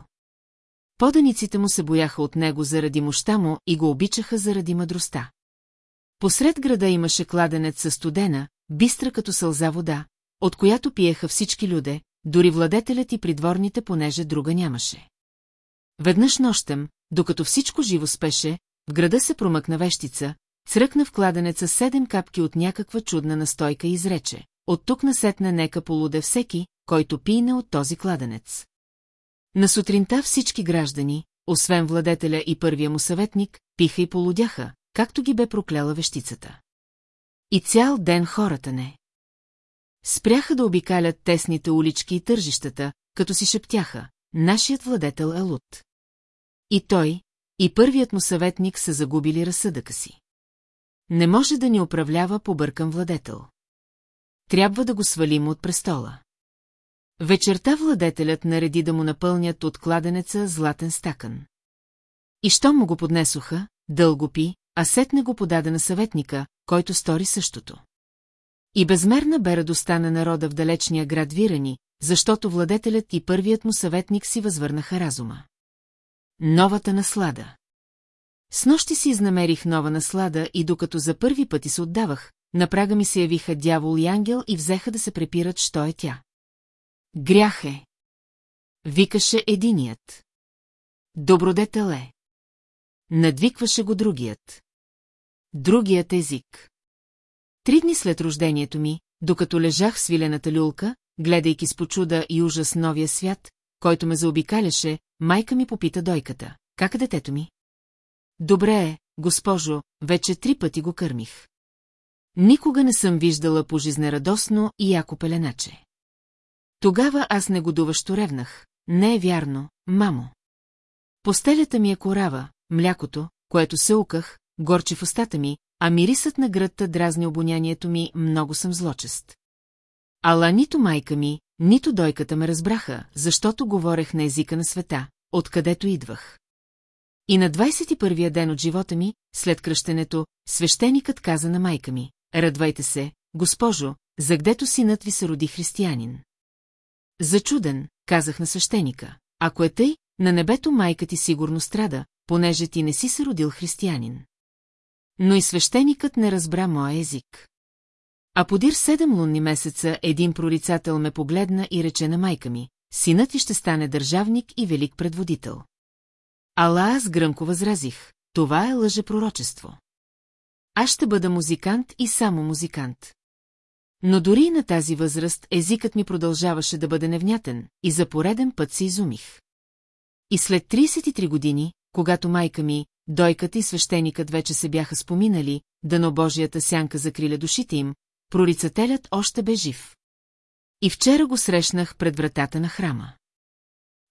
Поданиците му се бояха от него заради мощта му и го обичаха заради мъдростта. Посред града имаше кладенец със студена, бистра като сълза вода, от която пиеха всички люде, дори владетелят и придворните, понеже друга нямаше. Веднъж нощем, докато всичко живо спеше, в града се промъкна вещица, цръкна в кладенеца седем капки от някаква чудна настойка и изрече. От тук насетне нека полуде всеки, който пине от този кладенец. На сутринта всички граждани, освен владетеля и първия му съветник, пиха и полудяха, както ги бе прокляла вещицата. И цял ден хората не. Спряха да обикалят тесните улички и тържищата, като си шептяха, нашият владетел е луд. И той, и първият му съветник са загубили разсъдъка си. Не може да ни управлява побъркан владетел. Трябва да го свалим от престола. Вечерта владетелят нареди да му напълнят от кладенеца златен стакан. И що му го поднесоха, дълго пи, а сетне го подаде на съветника, който стори същото. И безмерна бе радостта на народа в далечния град Вирани, защото владетелят и първият му съветник си възвърнаха разума. Новата наслада С нощи си изнамерих нова наслада и докато за първи пъти се отдавах, на прага ми се явиха дявол и ангел и взеха да се препират, що е тя. Грях е. Викаше единият. Добродетел е. Надвикваше го другият. Другият език. Три дни след рождението ми, докато лежах в свилената люлка, гледайки с почуда и ужас новия свят, който ме заобикаляше, майка ми попита дойката. Как е детето ми? Добре е, госпожо, вече три пъти го кърмих. Никога не съм виждала пожизнерадосно и яко пеленаче. Тогава аз негодуващо ревнах. Не е вярно, мамо. Постелята ми е корава, млякото, което се уках, горче в устата ми, а мирисът на гръдта дразни обонянието ми, много съм злочест. Ала нито майка ми, нито дойката ме разбраха, защото говорех на езика на света, откъдето идвах. И на 21-я ден от живота ми, след кръщенето, свещеникът каза на майка ми, радвайте се, госпожо, за гдето синът ви се роди християнин. Зачуден, казах на свещеника, ако е тъй, на небето майка ти сигурно страда, понеже ти не си се родил християнин. Но и свещеникът не разбра моя език. А подир седем лунни месеца един прорицател ме погледна и рече на майка ми, синът ти ще стане държавник и велик предводител. Ала аз гръмко възразих, това е лъжепророчество. Аз ще бъда музикант и само музикант. Но дори и на тази възраст езикът ми продължаваше да бъде невнятен и за пореден път се изумих. И след 33 години, когато майка ми, дойката и свещеникът вече се бяха споминали, дано Божията сянка закриля душите им, прорицателят още бе жив. И вчера го срещнах пред вратата на храма.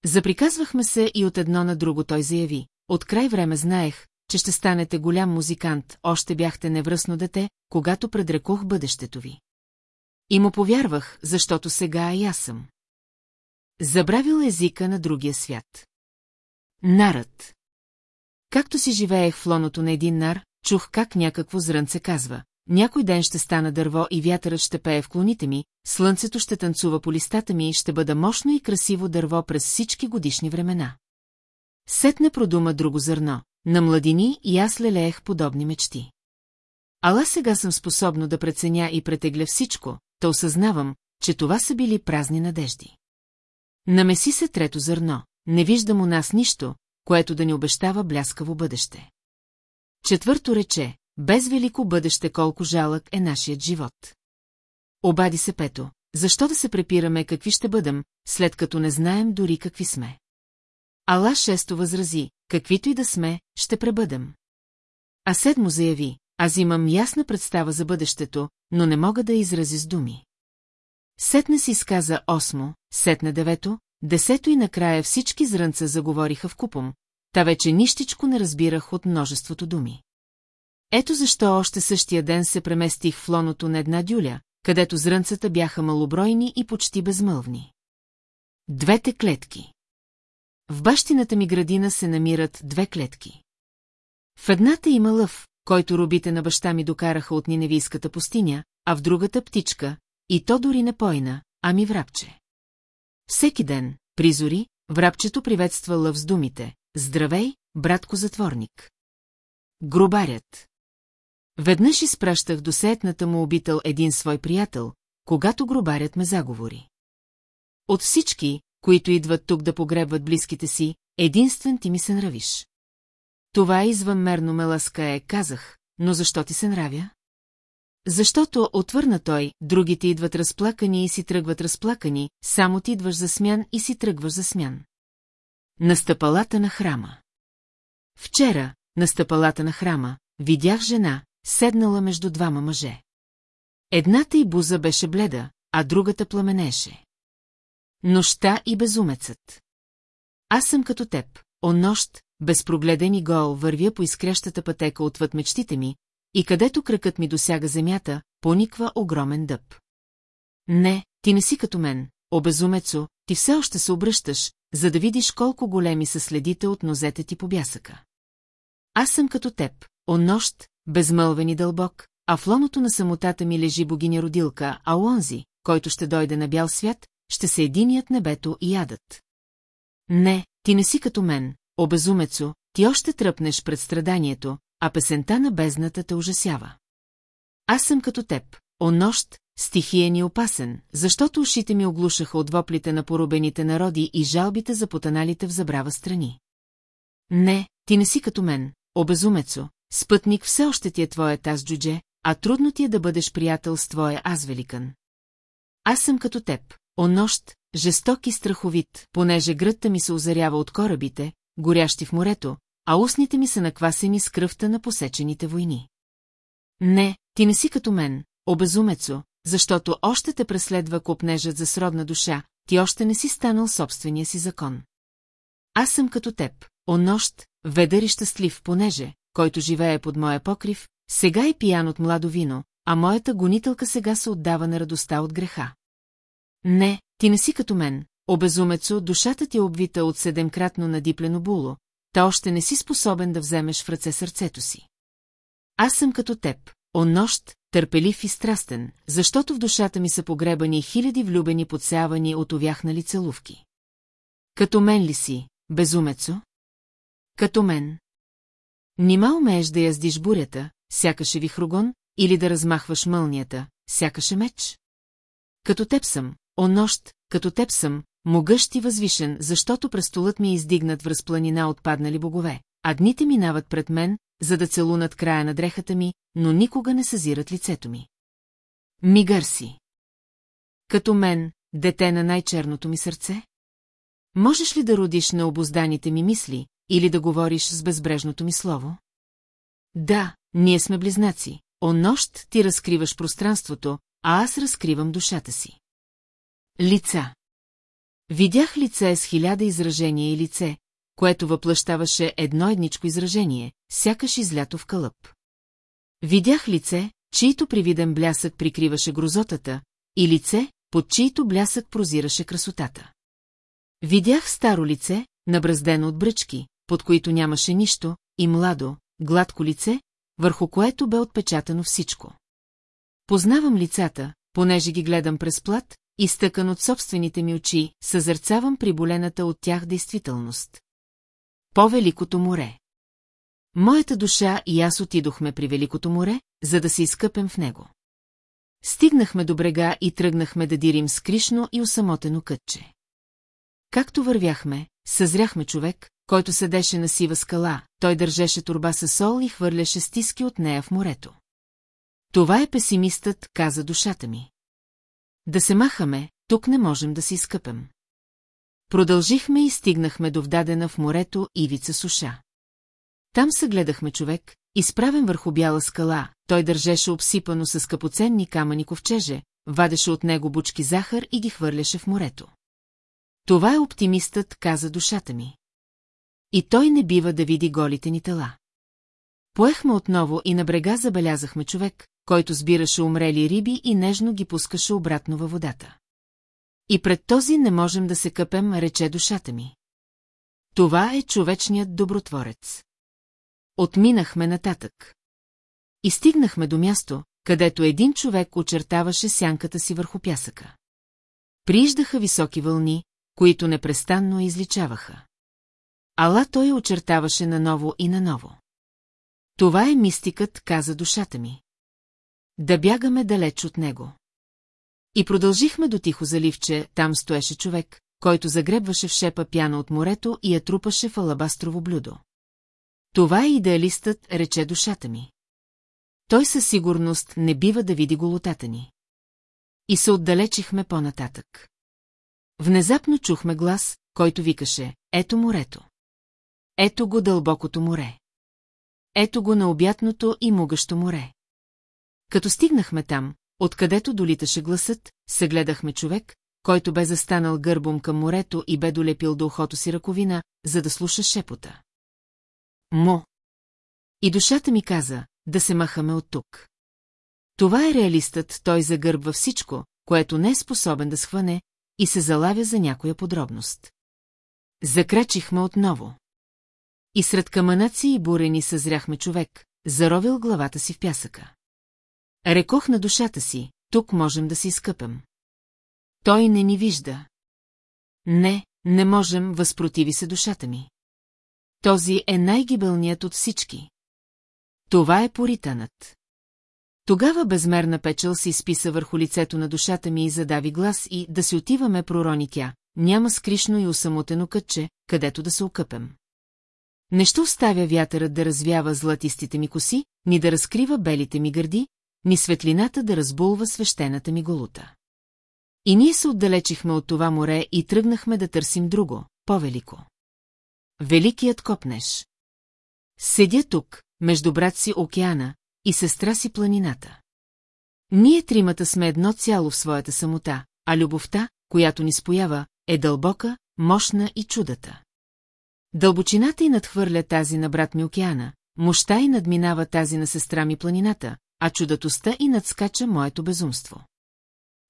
Заприказвахме се и от едно на друго той заяви. От край време знаех, че ще станете голям музикант, още бяхте невръсно дете, когато предрекох бъдещето ви. И му повярвах, защото сега и аз съм. Забравил езика на другия свят. Нарът. Както си живеех в лоното на един нар, чух как някакво зрънце казва. Някой ден ще стана дърво и вятърът ще пее в клоните ми, слънцето ще танцува по листата ми и ще бъда мощно и красиво дърво през всички годишни времена. Сетне продума друго зърно, на младини и аз лелеех подобни мечти. Ала сега съм способно да преценя и претегля всичко, то осъзнавам, че това са били празни надежди. Намеси се трето зърно, не виждам у нас нищо, което да ни обещава бляскаво бъдеще. Четвърто рече, без велико бъдеще колко жалък е нашият живот. Обади се пето, защо да се препираме какви ще бъдем, след като не знаем дори какви сме. Ала шесто възрази, каквито и да сме, ще пребъдем. А седмо заяви, аз имам ясна представа за бъдещето, но не мога да изрази с думи. Сетне си изказа осмо, сетне девето, десето и накрая всички зрънца заговориха в купом, та вече нищичко не разбирах от множеството думи. Ето защо още същия ден се преместих в лоното на една дюля, където зрънцата бяха малобройни и почти безмълвни. Двете клетки В бащината ми градина се намират две клетки. В едната има лъв, който робите на баща ми докараха от Ниневийската пустиня, а в другата птичка, и то дори не пойна, ами врабче. Всеки ден, призори, врабчето приветства лъв с думите «Здравей, братко затворник». Грубарят. Веднъж изпращах до сеетната му обител един свой приятел, когато грубарят ме заговори. От всички, които идват тук да погребват близките си, единствен ти ми се нравиш. Това извънмерно ме ласкае, казах, но защо ти се нравя? Защото, отвърна той, другите идват разплакани и си тръгват разплакани, само ти идваш за смян и си тръгваш за смян. На стъпалата на храма. Вчера, на стъпалата на храма, видях жена, седнала между двама мъже. Едната и буза беше бледа, а другата пламенеше. Нощта и безумецът. Аз съм като теб, о нощ, безпрогледен и гол вървя по изкрящата пътека отвъд мечтите ми, и където кръкът ми досяга земята, пониква огромен дъб. Не, ти не си като мен, обезумецо, ти все още се обръщаш, за да видиш колко големи са следите от нозете ти по бясъка. Аз съм като теб, о нощ, безмълвен и дълбок, а в лоното на самотата ми лежи богиня родилка, а онзи, който ще дойде на бял свят, ще се единият небето и ядат. Не, ти не си като мен, обезумецо, ти още тръпнеш пред страданието, а песента на бездната те ужасява. Аз съм като теб, о нощ, стихиен и опасен, защото ушите ми оглушаха от воплите на порубените народи и жалбите за потаналите в забрава страни. Не, ти не си като мен, обезумецо, спътник все още ти е твоят аз джудже, а трудно ти е да бъдеш приятел с твоя аз великан. Аз съм като теб, о нощ, жесток и страховит, понеже гръдта ми се озарява от корабите, горящи в морето, а устните ми са наквасени с кръвта на посечените войни. Не, ти не си като мен, обезумецо, защото още те преследва копнежът за сродна душа, ти още не си станал собствения си закон. Аз съм като теб, о нощ, ведър и щастлив, понеже, който живее под моя покрив, сега е пиян от младо вино, а моята гонителка сега се отдава на радостта от греха. Не, ти не си като мен, обезумецо, душата ти е обвита от седемкратно надиплено було, та още не си способен да вземеш в ръце сърцето си. Аз съм като теб, о нощ, търпелив и страстен, защото в душата ми са погребани хиляди влюбени подсявани от овяхнали целувки. Като мен ли си, безумецо? Като мен. Нима умееш да яздиш бурята, сякаше вихрогон, или да размахваш мълнията, сякаше меч? Като теб съм, о нощ, като теб съм, могъщ и възвишен, защото престолът ми е издигнат в разпланина от паднали богове, а дните минават пред мен, за да целунат края на дрехата ми, но никога не съзират лицето ми. Мигър си. Като мен, дете на най-черното ми сърце? Можеш ли да родиш на обозданите ми мисли, или да говориш с безбрежното ми слово? Да, ние сме близнаци. О нощ ти разкриваш пространството, а аз разкривам душата си. Лица. Видях лице с хиляда изражения и лице, което въплъщаваше едно едничко изражение, сякаш излято в кълъп. Видях лице, чието привиден блясък прикриваше грозотата, и лице, под чието блясък прозираше красотата. Видях старо лице, набраздено от бръчки, под които нямаше нищо, и младо, гладко лице, върху което бе отпечатано всичко. Познавам лицата, понеже ги гледам през плат, изтъкан от собствените ми очи, съзърцавам приболената от тях действителност. По-великото море. Моята душа и аз отидохме при Великото море, за да се изкъпем в него. Стигнахме до брега и тръгнахме да дирим скришно и усамотено кътче. Както вървяхме, съзряхме човек, който седеше на сива скала, той държеше турба със сол и хвърляше стиски от нея в морето. Това е песимистът, каза душата ми. Да се махаме, тук не можем да се изкъпем. Продължихме и стигнахме до вдадена в морето ивица суша. Там съгледахме човек, изправен върху бяла скала, той държеше обсипано с скъпоценни камъни ковчеже, вадеше от него бучки захар и ги хвърляше в морето. Това е оптимистът, каза душата ми. И той не бива да види голите ни тела. Поехме отново и на брега забелязахме човек, който сбираше умрели риби и нежно ги пускаше обратно във водата. И пред този не можем да се къпем, рече душата ми. Това е човечният добротворец. Отминахме нататък. И стигнахме до място, където един човек очертаваше сянката си върху пясъка. Прииждаха високи вълни, които непрестанно изличаваха. Ала той очертаваше наново и наново. Това е мистикът, каза душата ми. Да бягаме далеч от него. И продължихме до тихо заливче, там стоеше човек, който загребваше в шепа пяна от морето и я трупаше в алабастрово блюдо. Това е идеалистът, рече душата ми. Той със сигурност не бива да види голотата ни. И се отдалечихме по-нататък. Внезапно чухме глас, който викаше «Ето морето». Ето го дълбокото море. Ето го на обятното и мугащо море. Като стигнахме там, откъдето долиташе гласът, се гледахме човек, който бе застанал гърбом към морето и бе долепил до ухото си ръковина, за да слуша шепота. Мо. И душата ми каза, да се махаме от тук. Това е реалистът, той загърбва всичко, което не е способен да схване, и се залавя за някоя подробност. Закрачихме отново. И сред камънаци и бурени съзряхме човек, заровил главата си в пясъка. Рекох на душата си, тук можем да се изкъпем. Той не ни вижда. Не, не можем, възпротиви се душата ми. Този е най-гибелният от всички. Това е поританът. Тогава безмерна печел се изписа върху лицето на душата ми и задави глас и да се отиваме пророни тя. Няма скришно и усамотено кътче, където да се окъпем. Не ще оставя вятърът да развява златистите ми коси, ни да разкрива белите ми гърди, ни светлината да разбулва свещената ми голута. И ние се отдалечихме от това море и тръгнахме да търсим друго, по-велико. Великият копнеш. Седя тук, между брат си океана и сестра си планината. Ние тримата сме едно цяло в своята самота, а любовта, която ни споява, е дълбока, мощна и чудата. Дълбочината й надхвърля тази на брат ми океана, мощта й надминава тази на сестра ми планината, а чудатостта и надскача моето безумство.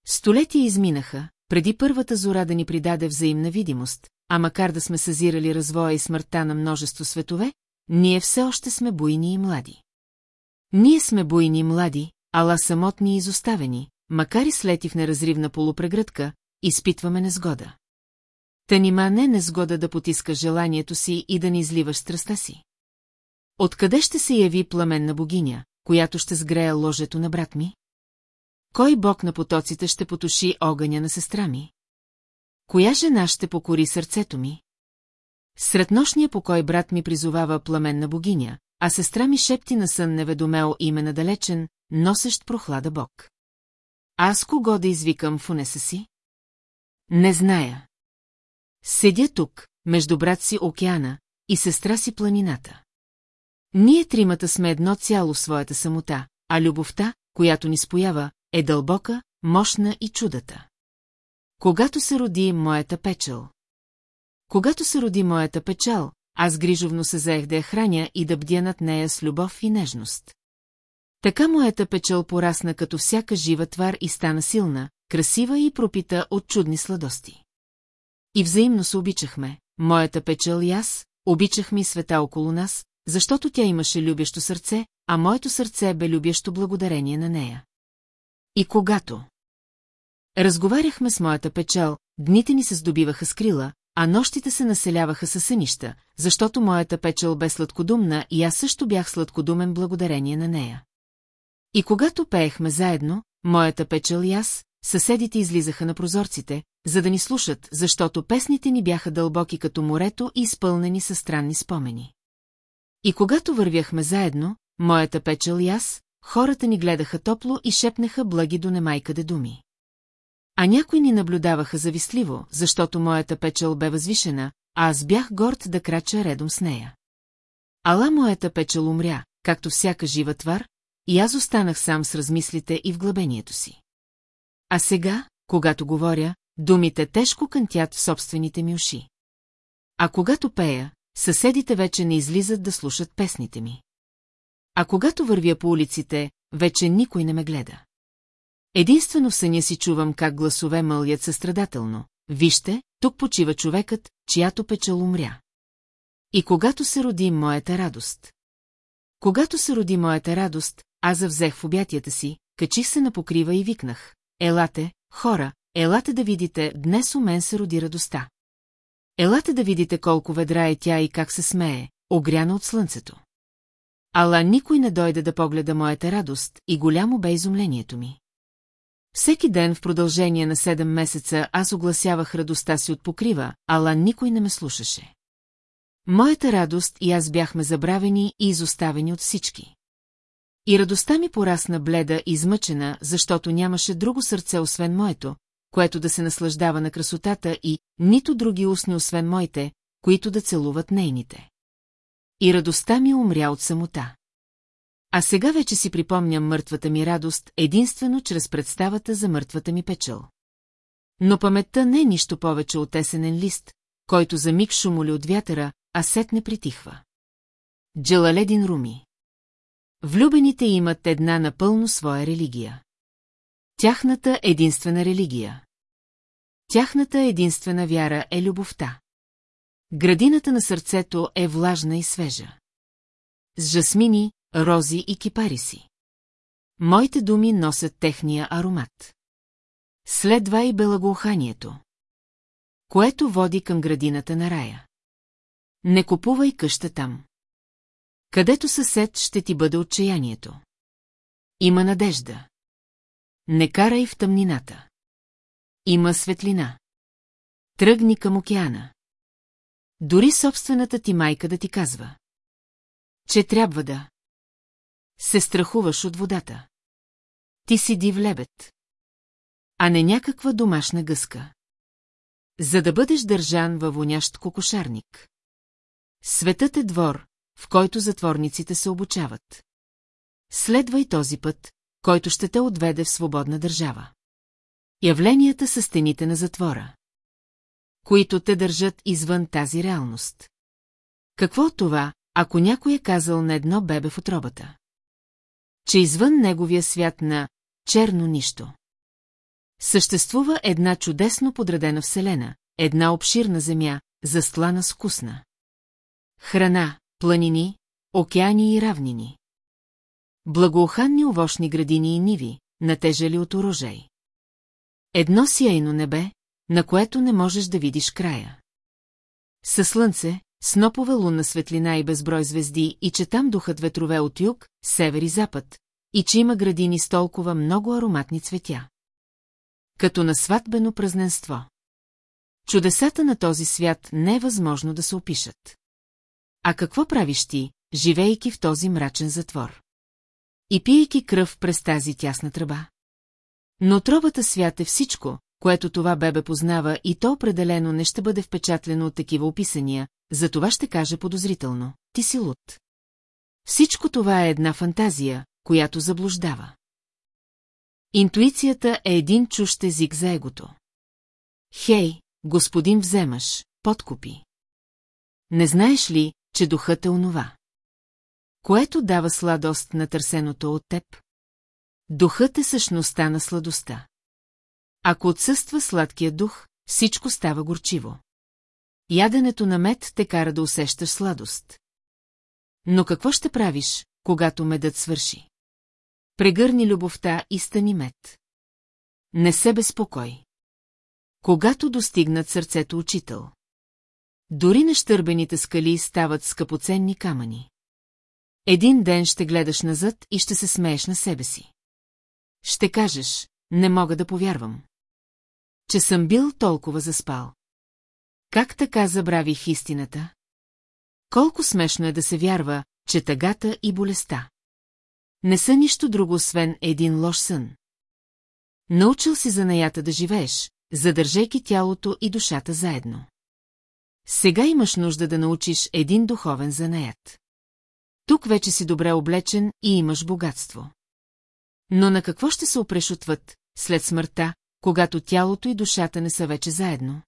Столетия изминаха, преди първата зора да ни придаде взаимна видимост, а макар да сме съзирали развоя и смъртта на множество светове, ние все още сме буйни и млади. Ние сме буйни и млади, ала самотни и изоставени, макар и слети в неразривна полупрегръдка, изпитваме незгода. Та нима не незгода да потиска желанието си и да не изливаш страста си. Откъде ще се яви пламенна богиня, която ще сгрея ложето на брат ми? Кой бог на потоците ще потуши огъня на сестра ми? Коя жена ще покори сърцето ми? Сред нощния покой брат ми призовава пламенна богиня, а сестра ми шепти на сън неведомел име на далечен, носещ прохлада бог. Аз кого да извикам в унеса си? Не зная. Седя тук, между брат си океана и сестра си планината. Ние тримата сме едно цяло в своята самота, а любовта, която ни споява, е дълбока, мощна и чудата. Когато се роди моята печел? Когато се роди моята печал, аз грижовно се заех да я храня и да бдя над нея с любов и нежност. Така моята печел порасна като всяка жива твар и стана силна, красива и пропита от чудни сладости. И взаимно се обичахме, моята печел и аз, обичахме света около нас, защото тя имаше любящо сърце, а моето сърце бе любящо благодарение на нея. И когато Разговаряхме с моята печал, дните ни се здобиваха с крила, а нощите се населяваха със сънища, защото моята печел бе сладкодумна и аз също бях сладкодумен благодарение на нея. И когато пеехме заедно, моята печел и аз, съседите излизаха на прозорците, за да ни слушат, защото песните ни бяха дълбоки като морето и изпълнени със странни спомени. И когато вървяхме заедно, моята печел и аз, хората ни гледаха топло и шепнеха благи до немайкъде думи. А някои ни наблюдаваха завистливо, защото моята печел бе възвишена, а аз бях горд да крача редом с нея. Ала моята печел умря, както всяка жива твар, и аз останах сам с размислите и вглъбението си. А сега, когато говоря, думите тежко кънтят в собствените ми уши. А когато пея, съседите вече не излизат да слушат песните ми. А когато вървя по улиците, вече никой не ме гледа. Единствено в съня си чувам как гласове мълят състрадателно. Вижте, тук почива човекът, чиято печал умря. И когато се роди моята радост. Когато се роди моята радост, аз завзех в обятията си, качих се на покрива и викнах. Елате, хора, елате да видите, днес у мен се роди радостта. Елате да видите колко ведра е тя и как се смее, огряна от слънцето. Ала никой не дойде да погледа моята радост и голямо бе изумлението ми. Всеки ден в продължение на седем месеца аз огласявах радостта си от покрива, ала никой не ме слушаше. Моята радост и аз бяхме забравени и изоставени от всички. И радостта ми порасна бледа и измъчена, защото нямаше друго сърце освен моето, което да се наслаждава на красотата и нито други устни освен моите, които да целуват нейните. И радостта ми умря от самота. А сега вече си припомням мъртвата ми радост единствено чрез представата за мъртвата ми печъл. Но паметта не е нищо повече от есенен лист, който за миг шумоли от вятъра, а сет не притихва. Джалаледин Руми Влюбените имат една напълно своя религия. Тяхната единствена религия. Тяхната единствена вяра е любовта. Градината на сърцето е влажна и свежа. С жасмини, рози и кипариси. Моите думи носят техния аромат. Следва и белагоуханието, което води към градината на рая. Не купувай къща там. Където съсед ще ти бъде отчаянието. Има надежда. Не карай в тъмнината. Има светлина. Тръгни към океана. Дори собствената ти майка да ти казва. Че трябва да. Се страхуваш от водата. Ти си див лебед. А не някаква домашна гъска. За да бъдеш държан във вонящ кокошарник. Светът е двор, в който затворниците се обучават. Следвай този път, който ще те отведе в свободна държава. Явленията са стените на затвора, които те държат извън тази реалност. Какво от това, ако някой е казал на едно бебе в отробата? Че извън неговия свят на черно нищо. Съществува една чудесно подредена вселена, една обширна земя, застлана с вкусна. Храна, планини, океани и равнини. Благоуханни овощни градини и ниви, натежали от урожай. Едно сияйно небе, на което не можеш да видиш края. Със слънце, снопове лунна светлина и безброй звезди и че там духат ветрове от юг, север и запад, и че има градини с толкова много ароматни цветя. Като на сватбено празненство. Чудесата на този свят не е възможно да се опишат. А какво правиш ти, живейки в този мрачен затвор? И пиейки кръв през тази тясна тръба? Но тробата свят е всичко, което това бебе познава и то определено не ще бъде впечатлено от такива описания, за това ще каже подозрително. Ти си луд. Всичко това е една фантазия, която заблуждава. Интуицията е един чущ език за егото. Хей, господин вземаш, подкупи. Не знаеш ли, че духът е онова? Което дава сладост на търсеното от теб? Духът е същността на сладостта. Ако отсъства сладкият дух, всичко става горчиво. Яденето на мед те кара да усещаш сладост. Но какво ще правиш, когато медът свърши? Прегърни любовта и стани мед. Не се безпокой. Когато достигнат сърцето учител. Дори нещърбените скали стават скъпоценни камъни. Един ден ще гледаш назад и ще се смееш на себе си. Ще кажеш, не мога да повярвам. Че съм бил толкова заспал. Как така забравих истината? Колко смешно е да се вярва, че тъгата и болестта. Не са нищо друго, освен един лош сън. Научил си занаята да живееш, задържайки тялото и душата заедно. Сега имаш нужда да научиш един духовен занаят. Тук вече си добре облечен и имаш богатство. Но на какво ще се опреш отвъд, след смъртта, когато тялото и душата не са вече заедно?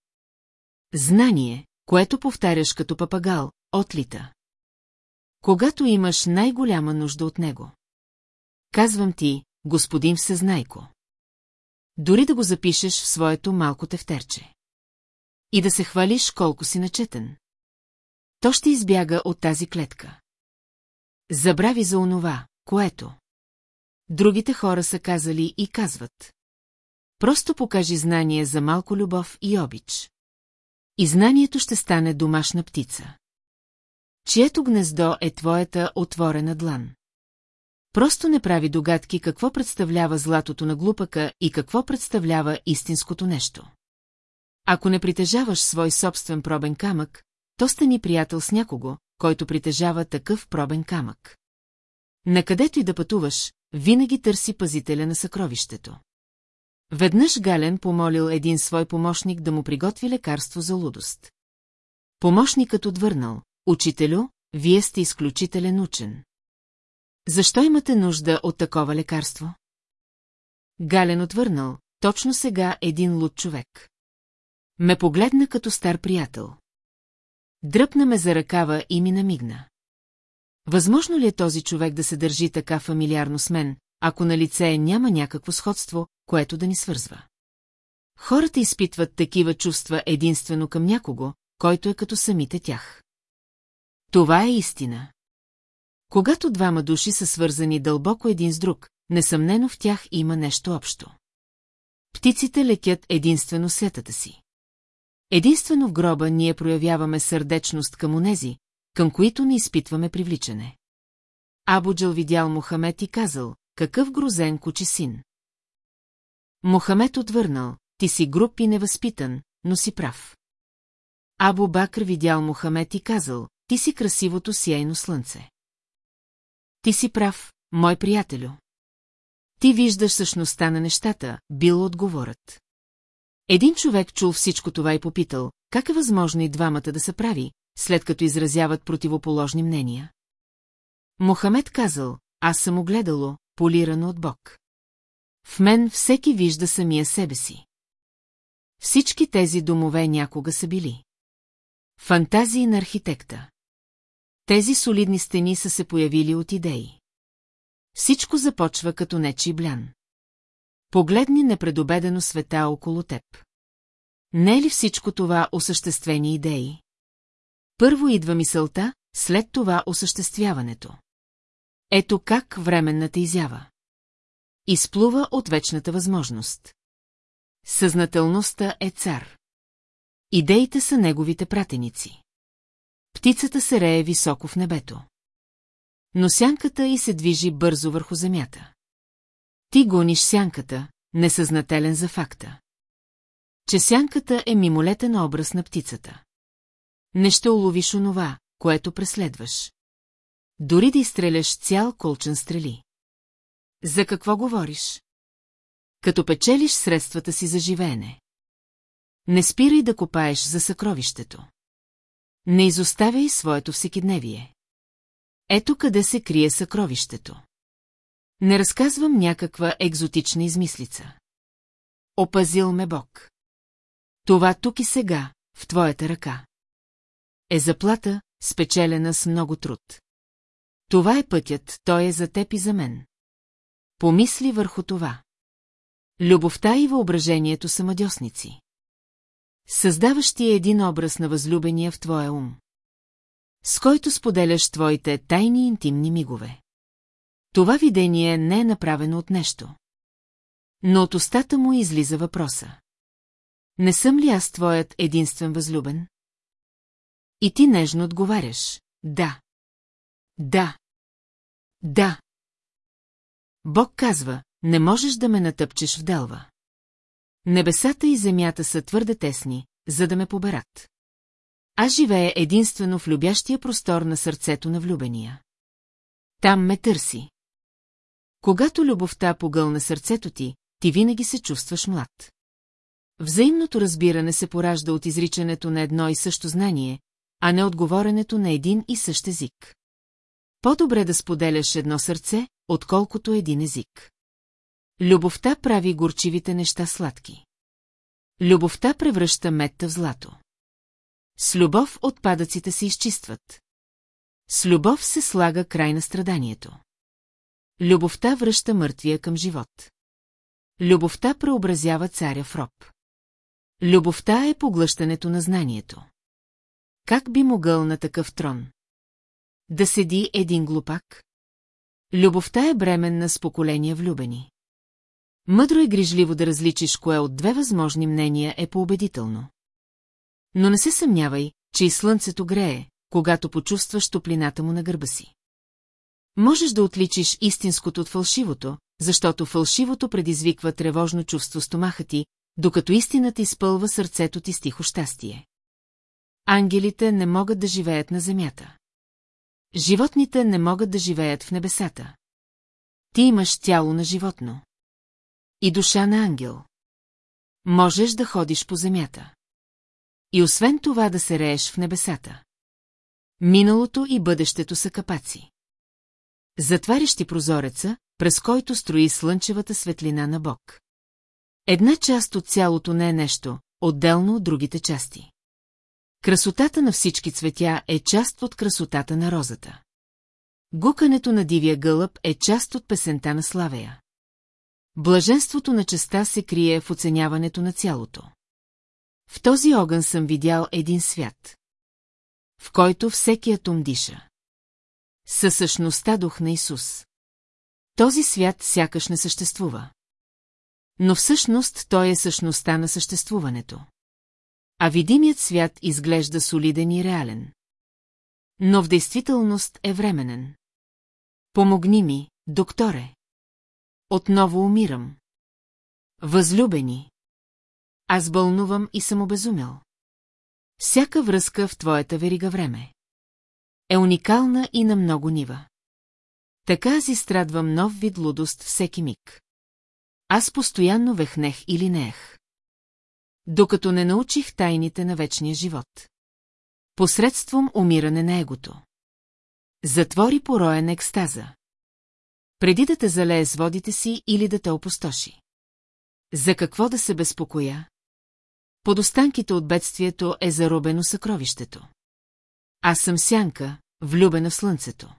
Знание, което повтаряш като папагал, отлита. Когато имаш най-голяма нужда от него. Казвам ти, господин Всезнайко. Дори да го запишеш в своето малко тефтерче. И да се хвалиш колко си начетен. То ще избяга от тази клетка. Забрави за онова, което. Другите хора са казали и казват. Просто покажи знание за малко любов и обич. И знанието ще стане домашна птица. Чието гнездо е твоята отворена длан. Просто не прави догадки какво представлява златото на глупака и какво представлява истинското нещо. Ако не притежаваш свой собствен пробен камък, то стани приятел с някого, който притежава такъв пробен камък. Накъдето и да пътуваш, винаги търси пазителя на съкровището. Веднъж Гален помолил един свой помощник да му приготви лекарство за лудост. Помощникът отвърнал, учителю, вие сте изключителен учен. Защо имате нужда от такова лекарство? Гален отвърнал, точно сега един луд човек. Ме погледна като стар приятел. Дръпна ме за ръкава и ми намигна. Възможно ли е този човек да се държи така фамилиарно с мен, ако на лице няма някакво сходство, което да ни свързва? Хората изпитват такива чувства единствено към някого, който е като самите тях. Това е истина. Когато двама души са свързани дълбоко един с друг, несъмнено в тях има нещо общо. Птиците летят единствено сетата си. Единствено в гроба ние проявяваме сърдечност към онези, към които не изпитваме привличане. Абуджал видял Мохамед и казал, какъв грозен кучи син. Мохамед отвърнал, ти си груп и невъзпитан, но си прав. Абу Бакр видял Мохамед и казал, ти си красивото сияйно слънце. Ти си прав, мой приятелю. Ти виждаш същността на нещата, бил отговорът. Един човек чул всичко това и попитал, как е възможно и двамата да се прави, след като изразяват противоположни мнения. Мохамед казал, аз съм огледало, полирано от Бог. В мен всеки вижда самия себе си. Всички тези домове някога са били. Фантазии на архитекта. Тези солидни стени са се появили от идеи. Всичко започва като нечи блян. Погледни непредобедено света около теб. Не е ли всичко това осъществени идеи? Първо идва мисълта, след това осъществяването. Ето как временната изява. Изплува от вечната възможност. Съзнателността е цар. Идеите са неговите пратеници. Птицата се рее високо в небето. Но сянката й се движи бързо върху земята. Ти гониш сянката, несъзнателен за факта. Че сянката е мимолетен образ на птицата. Не ще уловиш онова, което преследваш. Дори да изстреляш цял колчен стрели. За какво говориш? Като печелиш средствата си за живеене. Не спирай да копаеш за съкровището. Не изоставяй своето всекидневие. Ето къде се крие съкровището. Не разказвам някаква екзотична измислица. Опазил ме Бог. Това тук и сега, в твоята ръка. Е заплата, спечелена с много труд. Това е пътят, той е за теб и за мен. Помисли върху това. Любовта и въображението са мадьосници. Създаващи е един образ на възлюбения в твоя ум. С който споделяш твоите тайни интимни мигове. Това видение не е направено от нещо. Но от устата му излиза въпроса. Не съм ли аз твоят единствен възлюбен? И ти нежно отговаряш. Да. Да. Да. Бог казва, не можеш да ме натъпчеш в делва. Небесата и земята са твърде тесни, за да ме поберат. Аз живея единствено в любящия простор на сърцето на влюбения. Там ме търси. Когато любовта погълна сърцето ти, ти винаги се чувстваш млад. Взаимното разбиране се поражда от изричането на едно и също знание, а не отговоренето на един и същ език. По-добре да споделяш едно сърце, отколкото един език. Любовта прави горчивите неща сладки. Любовта превръща метта в злато. С любов отпадъците се изчистват. С любов се слага край на страданието. Любовта връща мъртвия към живот. Любовта преобразява царя в роб. Любовта е поглъщането на знанието. Как би могъл на такъв трон? Да седи един глупак? Любовта е бременна с поколения влюбени. Мъдро е грижливо да различиш кое от две възможни мнения е поубедително. Но не се съмнявай, че и слънцето грее, когато почувстваш топлината му на гърба си. Можеш да отличиш истинското от фалшивото, защото фалшивото предизвиква тревожно чувство стомаха ти, докато истината изпълва сърцето ти с тихо щастие. Ангелите не могат да живеят на земята. Животните не могат да живеят в небесата. Ти имаш тяло на животно. И душа на ангел. Можеш да ходиш по земята. И освен това да се рееш в небесата. Миналото и бъдещето са капаци. Затваряш ти прозореца, през който строи слънчевата светлина на Бог. Една част от цялото не е нещо, отделно от другите части. Красотата на всички цветя е част от красотата на розата. Гукането на дивия гълъб е част от песента на Славея. Блаженството на честа се крие в оценяването на цялото. В този огън съм видял един свят, в който всеки атом диша. Със същността дух на Исус. Този свят сякаш не съществува. Но всъщност той е същността на съществуването. А видимият свят изглежда солиден и реален. Но в действителност е временен. Помогни ми, докторе. Отново умирам. Възлюбени. Аз бълнувам и съм обезумел. Всяка връзка в твоята верига време е уникална и на много нива. Така аз изстрадвам нов вид лудост всеки миг. Аз постоянно вехнех или неех. Докато не научих тайните на вечния живот. Посредством умиране на егото. Затвори пороен екстаза. Преди да те залее с водите си или да те опустоши. За какво да се безпокоя? Под останките от бедствието е заробено съкровището. Аз съм сянка, влюбена в слънцето.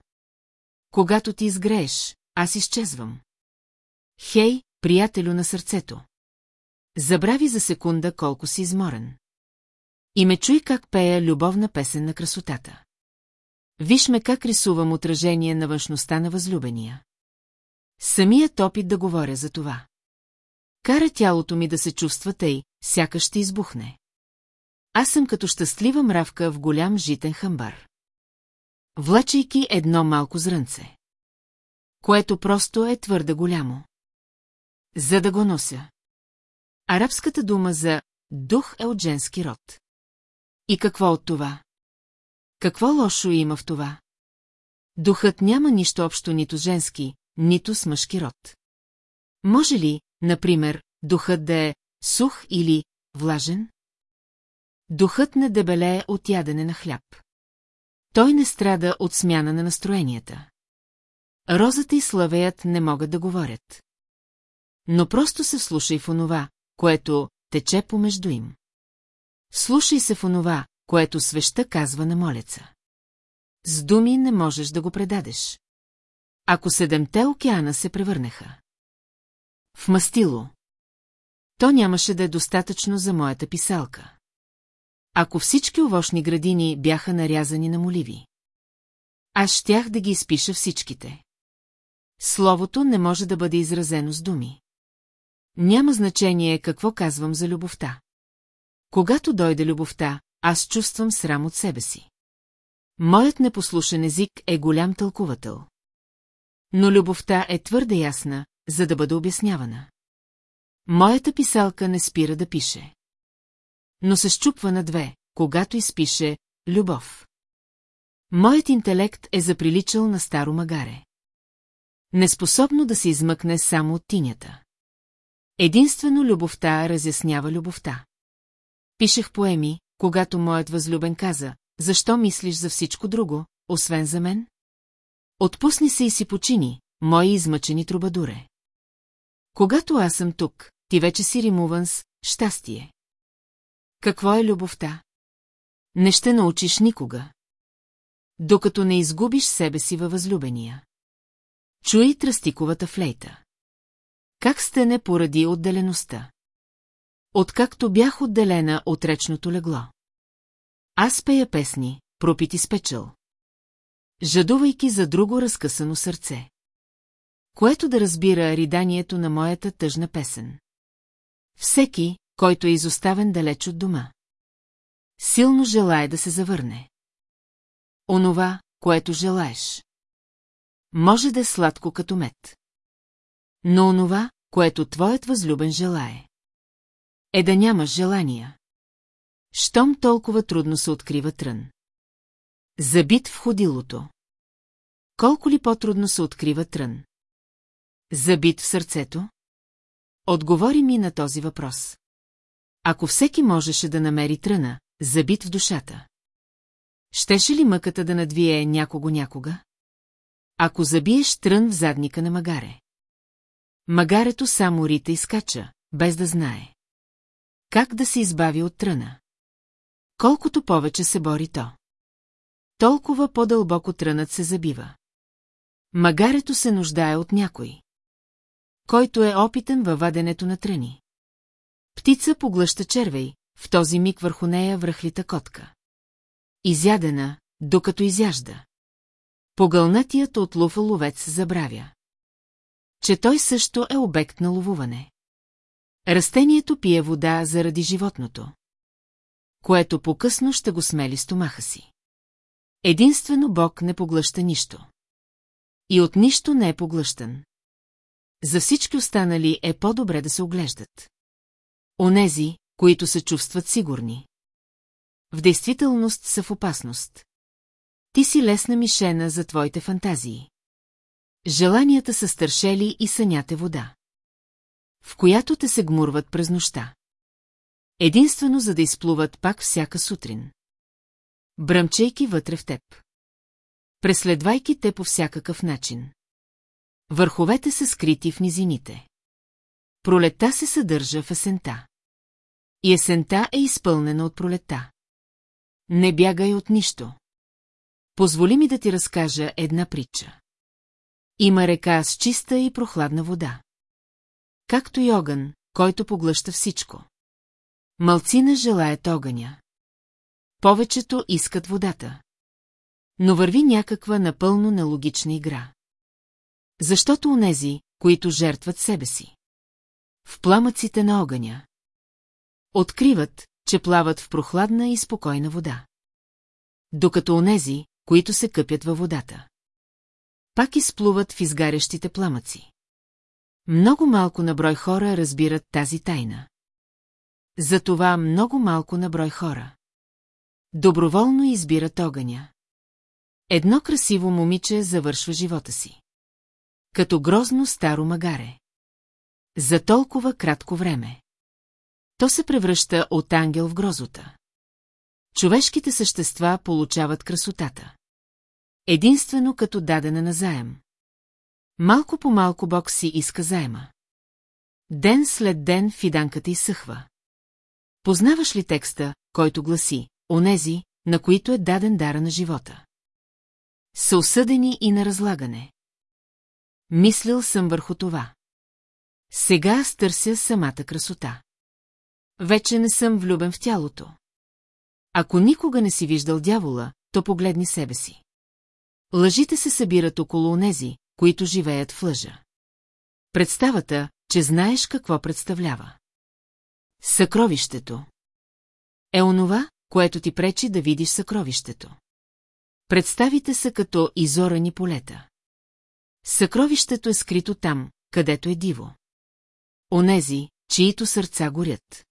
Когато ти изгрееш, аз изчезвам. Хей, приятелю на сърцето. Забрави за секунда колко си изморен. И ме чуй как пея любовна песен на красотата. Виж ме как рисувам отражение на външността на възлюбения. Самият опит да говоря за това. Кара тялото ми да се чувства тъй, сякаш ще избухне. Аз съм като щастлива мравка в голям житен хамбар. Влачайки едно малко зрънце. Което просто е твърде голямо. За да го нося. Арабската дума за дух е от женски род. И какво от това? Какво лошо има в това? Духът няма нищо общо нито женски, нито с мъжки род. Може ли, например, духът да е сух или влажен? Духът не дебелее от ядене на хляб. Той не страда от смяна на настроенията. Розата и славеят не могат да говорят. Но просто се слушай в онова, което тече помежду им. Слушай се в онова, което свеща казва на молеца. С думи не можеш да го предадеш. Ако седемте океана се превърнеха. В мастило. То нямаше да е достатъчно за моята писалка. Ако всички овощни градини бяха нарязани на моливи. Аз щях да ги изпиша всичките. Словото не може да бъде изразено с думи. Няма значение какво казвам за любовта. Когато дойде любовта, аз чувствам срам от себе си. Моят непослушен език е голям тълкувател. Но любовта е твърде ясна, за да бъде обяснявана. Моята писалка не спира да пише. Но се щупва на две, когато изпише «любов». Моят интелект е заприличал на старо магаре. Неспособно да се измъкне само от тинята. Единствено любовта разяснява любовта. Пишех поеми, когато моят възлюбен каза, защо мислиш за всичко друго, освен за мен? Отпусни се и си почини, мои измъчени трубадуре. Когато аз съм тук, ти вече си римуван с щастие. Какво е любовта? Не ще научиш никога. Докато не изгубиш себе си във възлюбения. Чуй тръстиковата флейта. Как стене поради отделеността? Откакто бях отделена от речното легло. Аз пея песни, пропити с печъл. Жадувайки за друго разкъсано сърце. Което да разбира риданието на моята тъжна песен. Всеки, който е изоставен далеч от дома. Силно желая да се завърне. Онова, което желаеш. Може да е сладко като мед. Но онова, което твоят възлюбен желае. Е да нямаш желания. Щом толкова трудно се открива трън. Забит в ходилото. Колко ли по-трудно се открива трън? Забит в сърцето? Отговори ми на този въпрос. Ако всеки можеше да намери тръна, забит в душата. Щеше ли мъката да надвие някого някога? Ако забиеш трън в задника на магаре. Магарето само рита и скача, без да знае. Как да се избави от тръна? Колкото повече се бори то. Толкова по-дълбоко трънът се забива. Магарето се нуждае от някой. Който е опитен във ваденето на тръни. Птица поглъща червей, в този миг върху нея връхлита котка. Изядена, докато изяжда. Погълнатият от луфа ловец забравя. Че той също е обект на ловуване. Растението пие вода заради животното. Което по-късно ще го смели стомаха си. Единствено Бог не поглъща нищо. И от нищо не е поглъщан. За всички останали е по-добре да се оглеждат. Онези, които се чувстват сигурни. В действителност са в опасност. Ти си лесна мишена за твоите фантазии. Желанията са стършели и сънята вода. В която те се гмурват през нощта. Единствено за да изплуват пак всяка сутрин. Бръмчейки вътре в теб. Преследвайки те по всякакъв начин. Върховете са скрити в низините. Пролета се съдържа в есента. Есента е изпълнена от пролета. Не бягай от нищо. Позволи ми да ти разкажа една притча. Има река с чиста и прохладна вода. Както и огън, който поглъща всичко. Малцина желаят огъня. Повечето искат водата. Но върви някаква напълно нелогична игра. Защото онези, които жертват себе си. В пламъците на огъня. Откриват, че плават в прохладна и спокойна вода. Докато онези, които се къпят във водата. Пак изплуват в изгарящите пламъци. Много малко на брой хора разбират тази тайна. Затова много малко на брой хора. Доброволно избират огъня. Едно красиво момиче завършва живота си. Като грозно старо магаре. За толкова кратко време. То се превръща от ангел в грозота. Човешките същества получават красотата. Единствено като дадена на заем. Малко по малко Бог си иска заема. Ден след ден фиданката изсъхва. Познаваш ли текста, който гласи, онези, на които е даден дара на живота? Са осъдени и на разлагане. Мислил съм върху това. Сега аз търся самата красота. Вече не съм влюбен в тялото. Ако никога не си виждал дявола, то погледни себе си. Лъжите се събират около онези, които живеят в лъжа. Представата, че знаеш какво представлява. Съкровището. Е онова, което ти пречи да видиш съкровището. Представите са като изорани полета. Съкровището е скрито там, където е диво. Онези, чието сърца горят.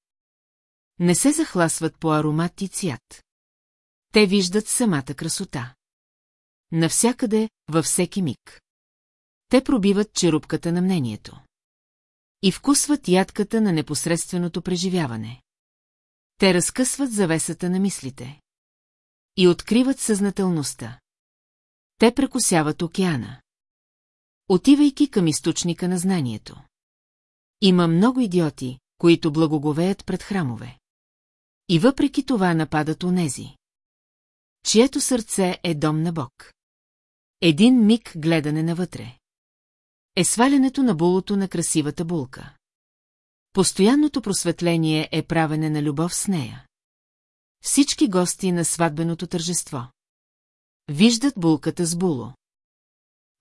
Не се захласват по аромат и цвят. Те виждат самата красота. Навсякъде, във всеки миг. Те пробиват черупката на мнението. И вкусват ядката на непосредственото преживяване. Те разкъсват завесата на мислите. И откриват съзнателността. Те прекусяват океана. Отивайки към източника на знанието. Има много идиоти, които благоговеят пред храмове. И въпреки това нападат онези. Чието сърце е дом на Бог. Един миг гледане навътре. Е свалянето на булото на красивата булка. Постоянното просветление е правене на любов с нея. Всички гости на сватбеното тържество. Виждат булката с було.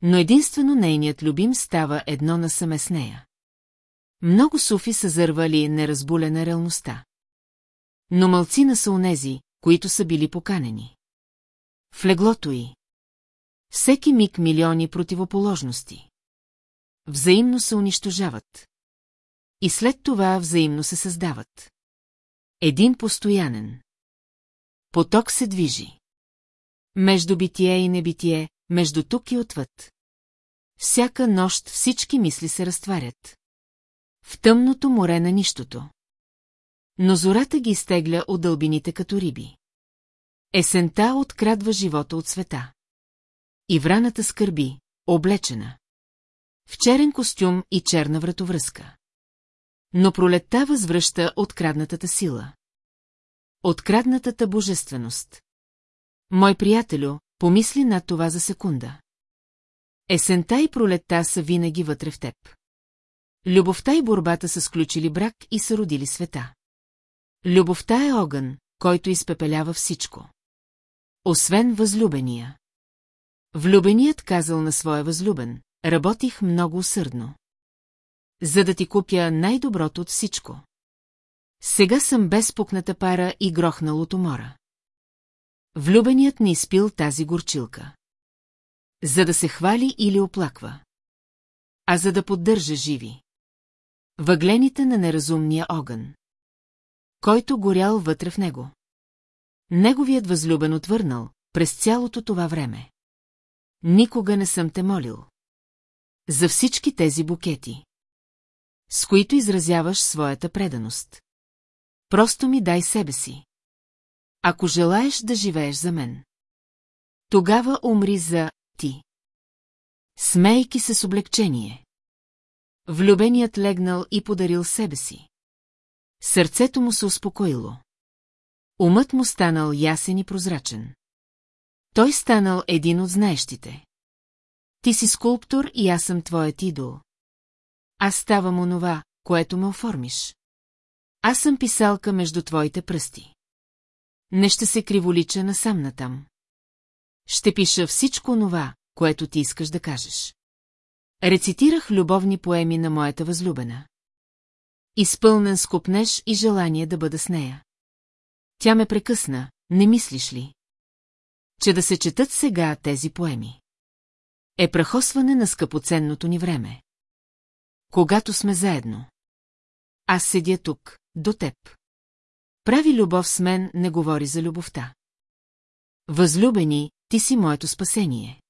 Но единствено нейният любим става едно насаме с нея. Много суфи са зървали неразбулена реалността. Но мълцина са онези, които са били поканени. В леглото й. Всеки миг милиони противоположности. Взаимно се унищожават. И след това взаимно се създават. Един постоянен. Поток се движи. Между битие и небитие, между тук и отвъд. Всяка нощ всички мисли се разтварят. В тъмното море на нищото. Но зората ги изтегля от дълбините като риби. Есента открадва живота от света. И враната скърби, облечена. В черен костюм и черна вратовръзка. Но пролетта възвръща откраднатата сила. Откраднатата божественост. Мой приятелю, помисли над това за секунда. Есента и пролетта са винаги вътре в теб. Любовта и борбата са сключили брак и са родили света. Любовта е огън, който изпепелява всичко. Освен възлюбения. Влюбеният казал на своя възлюбен, работих много усърдно. За да ти купя най-доброто от всичко. Сега съм без пукната пара и грохнал от умора. Влюбеният не изпил тази горчилка. За да се хвали или оплаква. А за да поддържа живи. Въглените на неразумния огън. Който горял вътре в него. Неговият възлюбен отвърнал, през цялото това време. Никога не съм те молил. За всички тези букети. С които изразяваш своята преданост. Просто ми дай себе си. Ако желаеш да живееш за мен. Тогава умри за ти. Смейки се с облегчение. Влюбеният легнал и подарил себе си. Сърцето му се успокоило. Умът му станал ясен и прозрачен. Той станал един от знаещите. Ти си скулптор и аз съм твоят идол. Аз ставам онова, което ме оформиш. Аз съм писалка между твоите пръсти. Не ще се криволича насам натам. Ще пиша всичко онова, което ти искаш да кажеш. Рецитирах любовни поеми на моята възлюбена. Изпълнен с купнеж и желание да бъда с нея. Тя ме прекъсна, не мислиш ли? Че да се четат сега тези поеми. Е прахосване на скъпоценното ни време. Когато сме заедно. Аз седя тук, до теб. Прави любов с мен, не говори за любовта. Възлюбени, ти си моето спасение.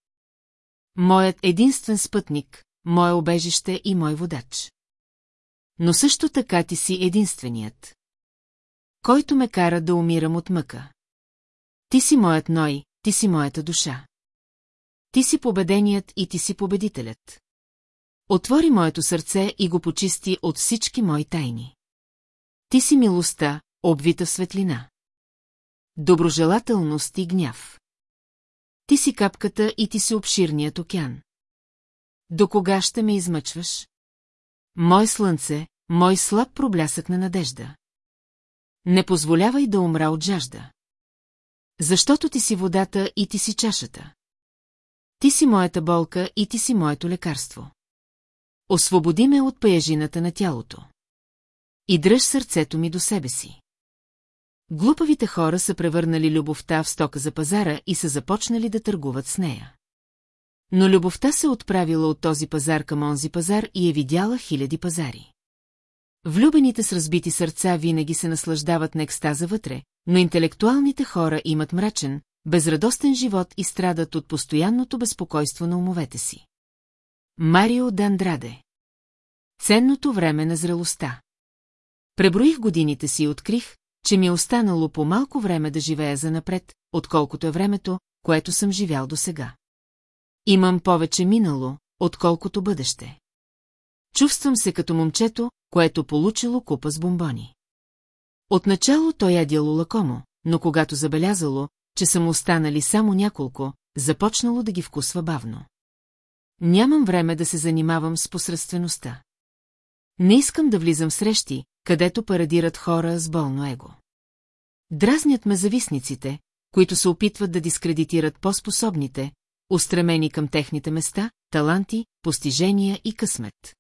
Моят единствен спътник, мое обежище и мой водач. Но също така ти си единственият. Който ме кара да умирам от мъка. Ти си моят ной, ти си моята душа. Ти си победеният и ти си победителят. Отвори моето сърце и го почисти от всички мои тайни. Ти си милостта, обвита в светлина. Доброжелателност и гняв. Ти си капката и ти си обширният океан. До кога ще ме измъчваш? Мой слънце, мой слаб проблясък на надежда. Не позволявай да умра от жажда. Защото ти си водата и ти си чашата. Ти си моята болка и ти си моето лекарство. Освободи ме от паяжината на тялото. И дръж сърцето ми до себе си. Глупавите хора са превърнали любовта в стока за пазара и са започнали да търгуват с нея. Но любовта се отправила от този пазар към онзи пазар и е видяла хиляди пазари. Влюбените с разбити сърца винаги се наслаждават на екстаза вътре, но интелектуалните хора имат мрачен, безрадостен живот и страдат от постоянното безпокойство на умовете си. Марио Дандраде Ценното време на зрелостта Преброих годините си и открих, че ми е останало по малко време да живея занапред, отколкото е времето, което съм живял досега. Имам повече минало, отколкото бъдеще. Чувствам се като момчето, което получило купа с бомбони. Отначало той ядяло лакомо, но когато забелязало, че са му останали само няколко, започнало да ги вкусва бавно. Нямам време да се занимавам с посредствеността. Не искам да влизам в срещи, където парадират хора с болно его. Дразнят ме зависниците, които се опитват да дискредитират по-способните, устремени към техните места, таланти, постижения и късмет.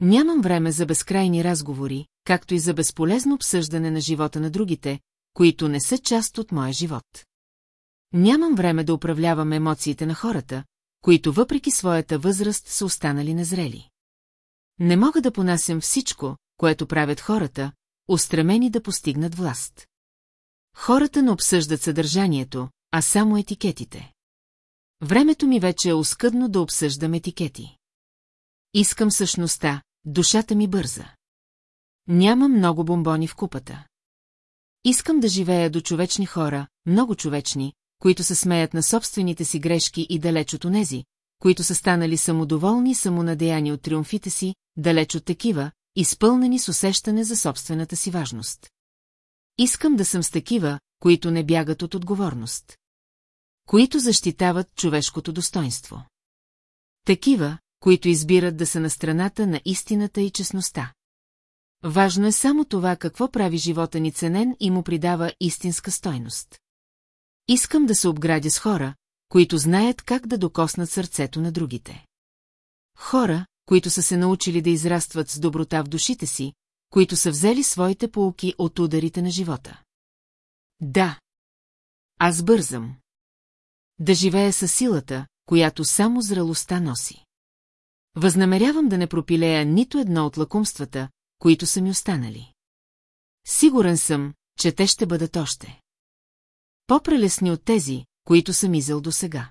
Нямам време за безкрайни разговори, както и за безполезно обсъждане на живота на другите, които не са част от моя живот. Нямам време да управлявам емоциите на хората, които въпреки своята възраст са останали незрели. Не мога да понасям всичко, което правят хората, устремени да постигнат власт. Хората не обсъждат съдържанието, а само етикетите. Времето ми вече е оскъдно да обсъждам етикети. Искам същността, душата ми бърза. Няма много бомбони в купата. Искам да живея до човечни хора, много човечни, които се смеят на собствените си грешки и далеч от онези, които са станали самодоволни и самонадеяни от триумфите си, далеч от такива, изпълнени с усещане за собствената си важност. Искам да съм с такива, които не бягат от отговорност. Които защитават човешкото достоинство. Такива, които избират да са на страната на истината и честността. Важно е само това какво прави живота ни ценен и му придава истинска стойност. Искам да се обградя с хора, които знаят как да докоснат сърцето на другите. Хора, които са се научили да израстват с доброта в душите си, които са взели своите полки от ударите на живота. Да. Аз бързам. Да живея със силата, която само зрелостта носи. Възнамерявам да не пропилея нито едно от лакумствата, които са ми останали. Сигурен съм, че те ще бъдат още. По-прелесни от тези, които съм изел досега.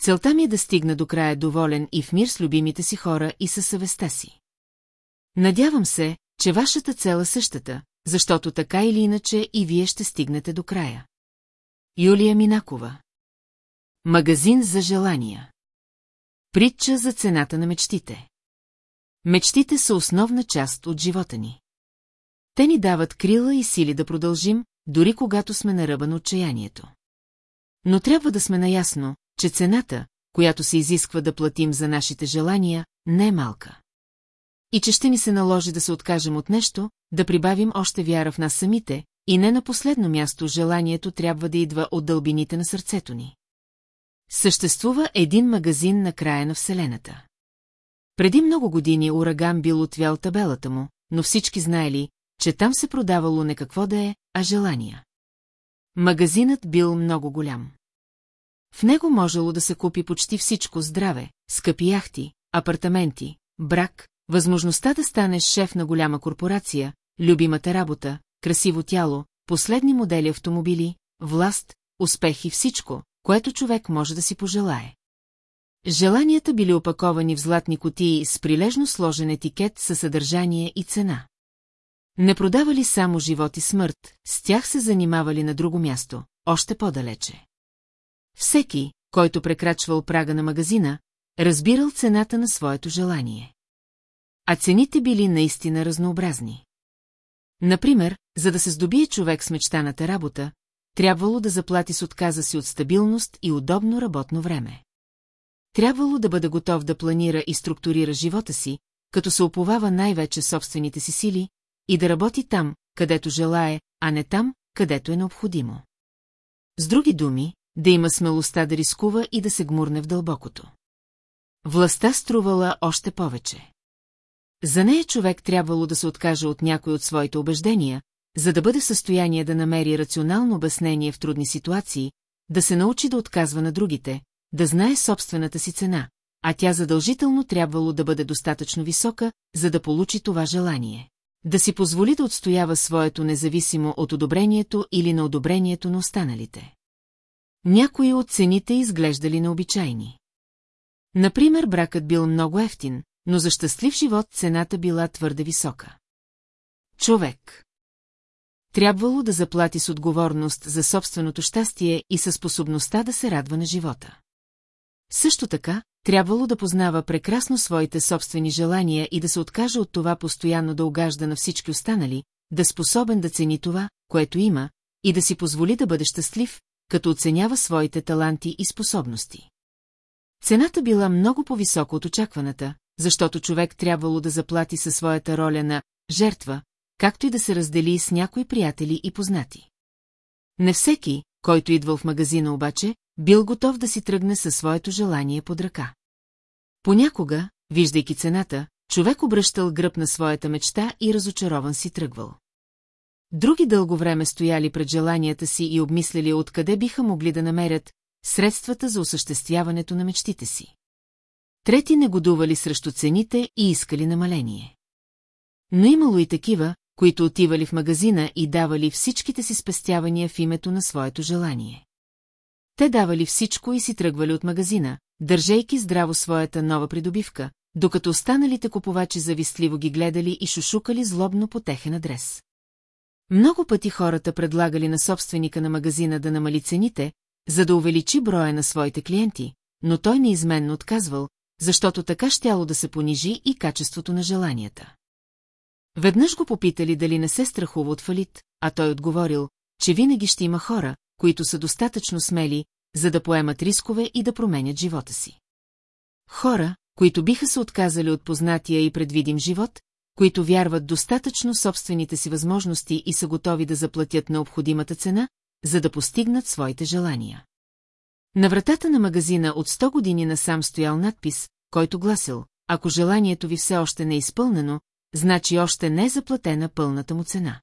Целта ми е да стигна до края доволен и в мир с любимите си хора и със съвестта си. Надявам се, че вашата цел е същата, защото така или иначе и вие ще стигнете до края. Юлия Минакова Магазин за желания Притча за цената на мечтите Мечтите са основна част от живота ни. Те ни дават крила и сили да продължим, дори когато сме на ръба на отчаянието. Но трябва да сме наясно, че цената, която се изисква да платим за нашите желания, не е малка. И че ще ни се наложи да се откажем от нещо, да прибавим още вяра в нас самите, и не на последно място желанието трябва да идва от дълбините на сърцето ни. Съществува един магазин на края на Вселената. Преди много години ураган бил отвял табелата му, но всички знаели, че там се продавало не какво да е, а желания. Магазинът бил много голям. В него можело да се купи почти всичко здраве, скъпи яхти, апартаменти, брак, възможността да станеш шеф на голяма корпорация, любимата работа, красиво тяло, последни модели автомобили, власт, успех и всичко, което човек може да си пожелае. Желанията били опаковани в златни котии с прилежно сложен етикет със съдържание и цена. Не продавали само живот и смърт, с тях се занимавали на друго място, още по-далече. Всеки, който прекрачвал прага на магазина, разбирал цената на своето желание. А цените били наистина разнообразни. Например, за да се здобие човек с мечтаната работа, трябвало да заплати с отказа си от стабилност и удобно работно време. Трябвало да бъде готов да планира и структурира живота си, като се оповава най-вече собствените си сили, и да работи там, където желае, а не там, където е необходимо. С други думи, да има смелостта да рискува и да се гмурне в дълбокото. Властта струвала още повече. За нея човек трябвало да се откаже от някой от своите убеждения, за да бъде в състояние да намери рационално обяснение в трудни ситуации, да се научи да отказва на другите, да знае собствената си цена, а тя задължително трябвало да бъде достатъчно висока, за да получи това желание. Да си позволи да отстоява своето независимо от одобрението или на одобрението на останалите. Някои от цените изглеждали необичайни. Например, бракът бил много ефтин, но за щастлив живот цената била твърде висока. Човек. Трябвало да заплати с отговорност за собственото щастие и със способността да се радва на живота. Също така, трябвало да познава прекрасно своите собствени желания и да се откаже от това постоянно да угажда на всички останали, да способен да цени това, което има, и да си позволи да бъде щастлив, като оценява своите таланти и способности. Цената била много по-висока от очакваната, защото човек трябвало да заплати със своята роля на жертва, както и да се раздели с някои приятели и познати. Не всеки, който идвал в магазина обаче, бил готов да си тръгне със своето желание под ръка. Понякога, виждайки цената, човек обръщал гръб на своята мечта и разочарован си тръгвал. Други дълго време стояли пред желанията си и обмисляли откъде биха могли да намерят средствата за осъществяването на мечтите си. Трети негодували срещу цените и искали намаление. Но имало и такива, които отивали в магазина и давали всичките си спестявания в името на своето желание. Те давали всичко и си тръгвали от магазина, държейки здраво своята нова придобивка, докато останалите купувачи завистливо ги гледали и шушукали злобно по техен адрес. Много пъти хората предлагали на собственика на магазина да намали цените, за да увеличи броя на своите клиенти, но той неизменно отказвал, защото така щяло да се понижи и качеството на желанията. Веднъж го попитали дали не се страхува от фалит, а той отговорил, че винаги ще има хора, които са достатъчно смели, за да поемат рискове и да променят живота си. Хора, които биха се отказали от познатия и предвидим живот, които вярват достатъчно собствените си възможности и са готови да заплатят необходимата цена, за да постигнат своите желания. На вратата на магазина от 100 години насам стоял надпис, който гласил, ако желанието ви все още не е изпълнено, значи още не е заплатена пълната му цена.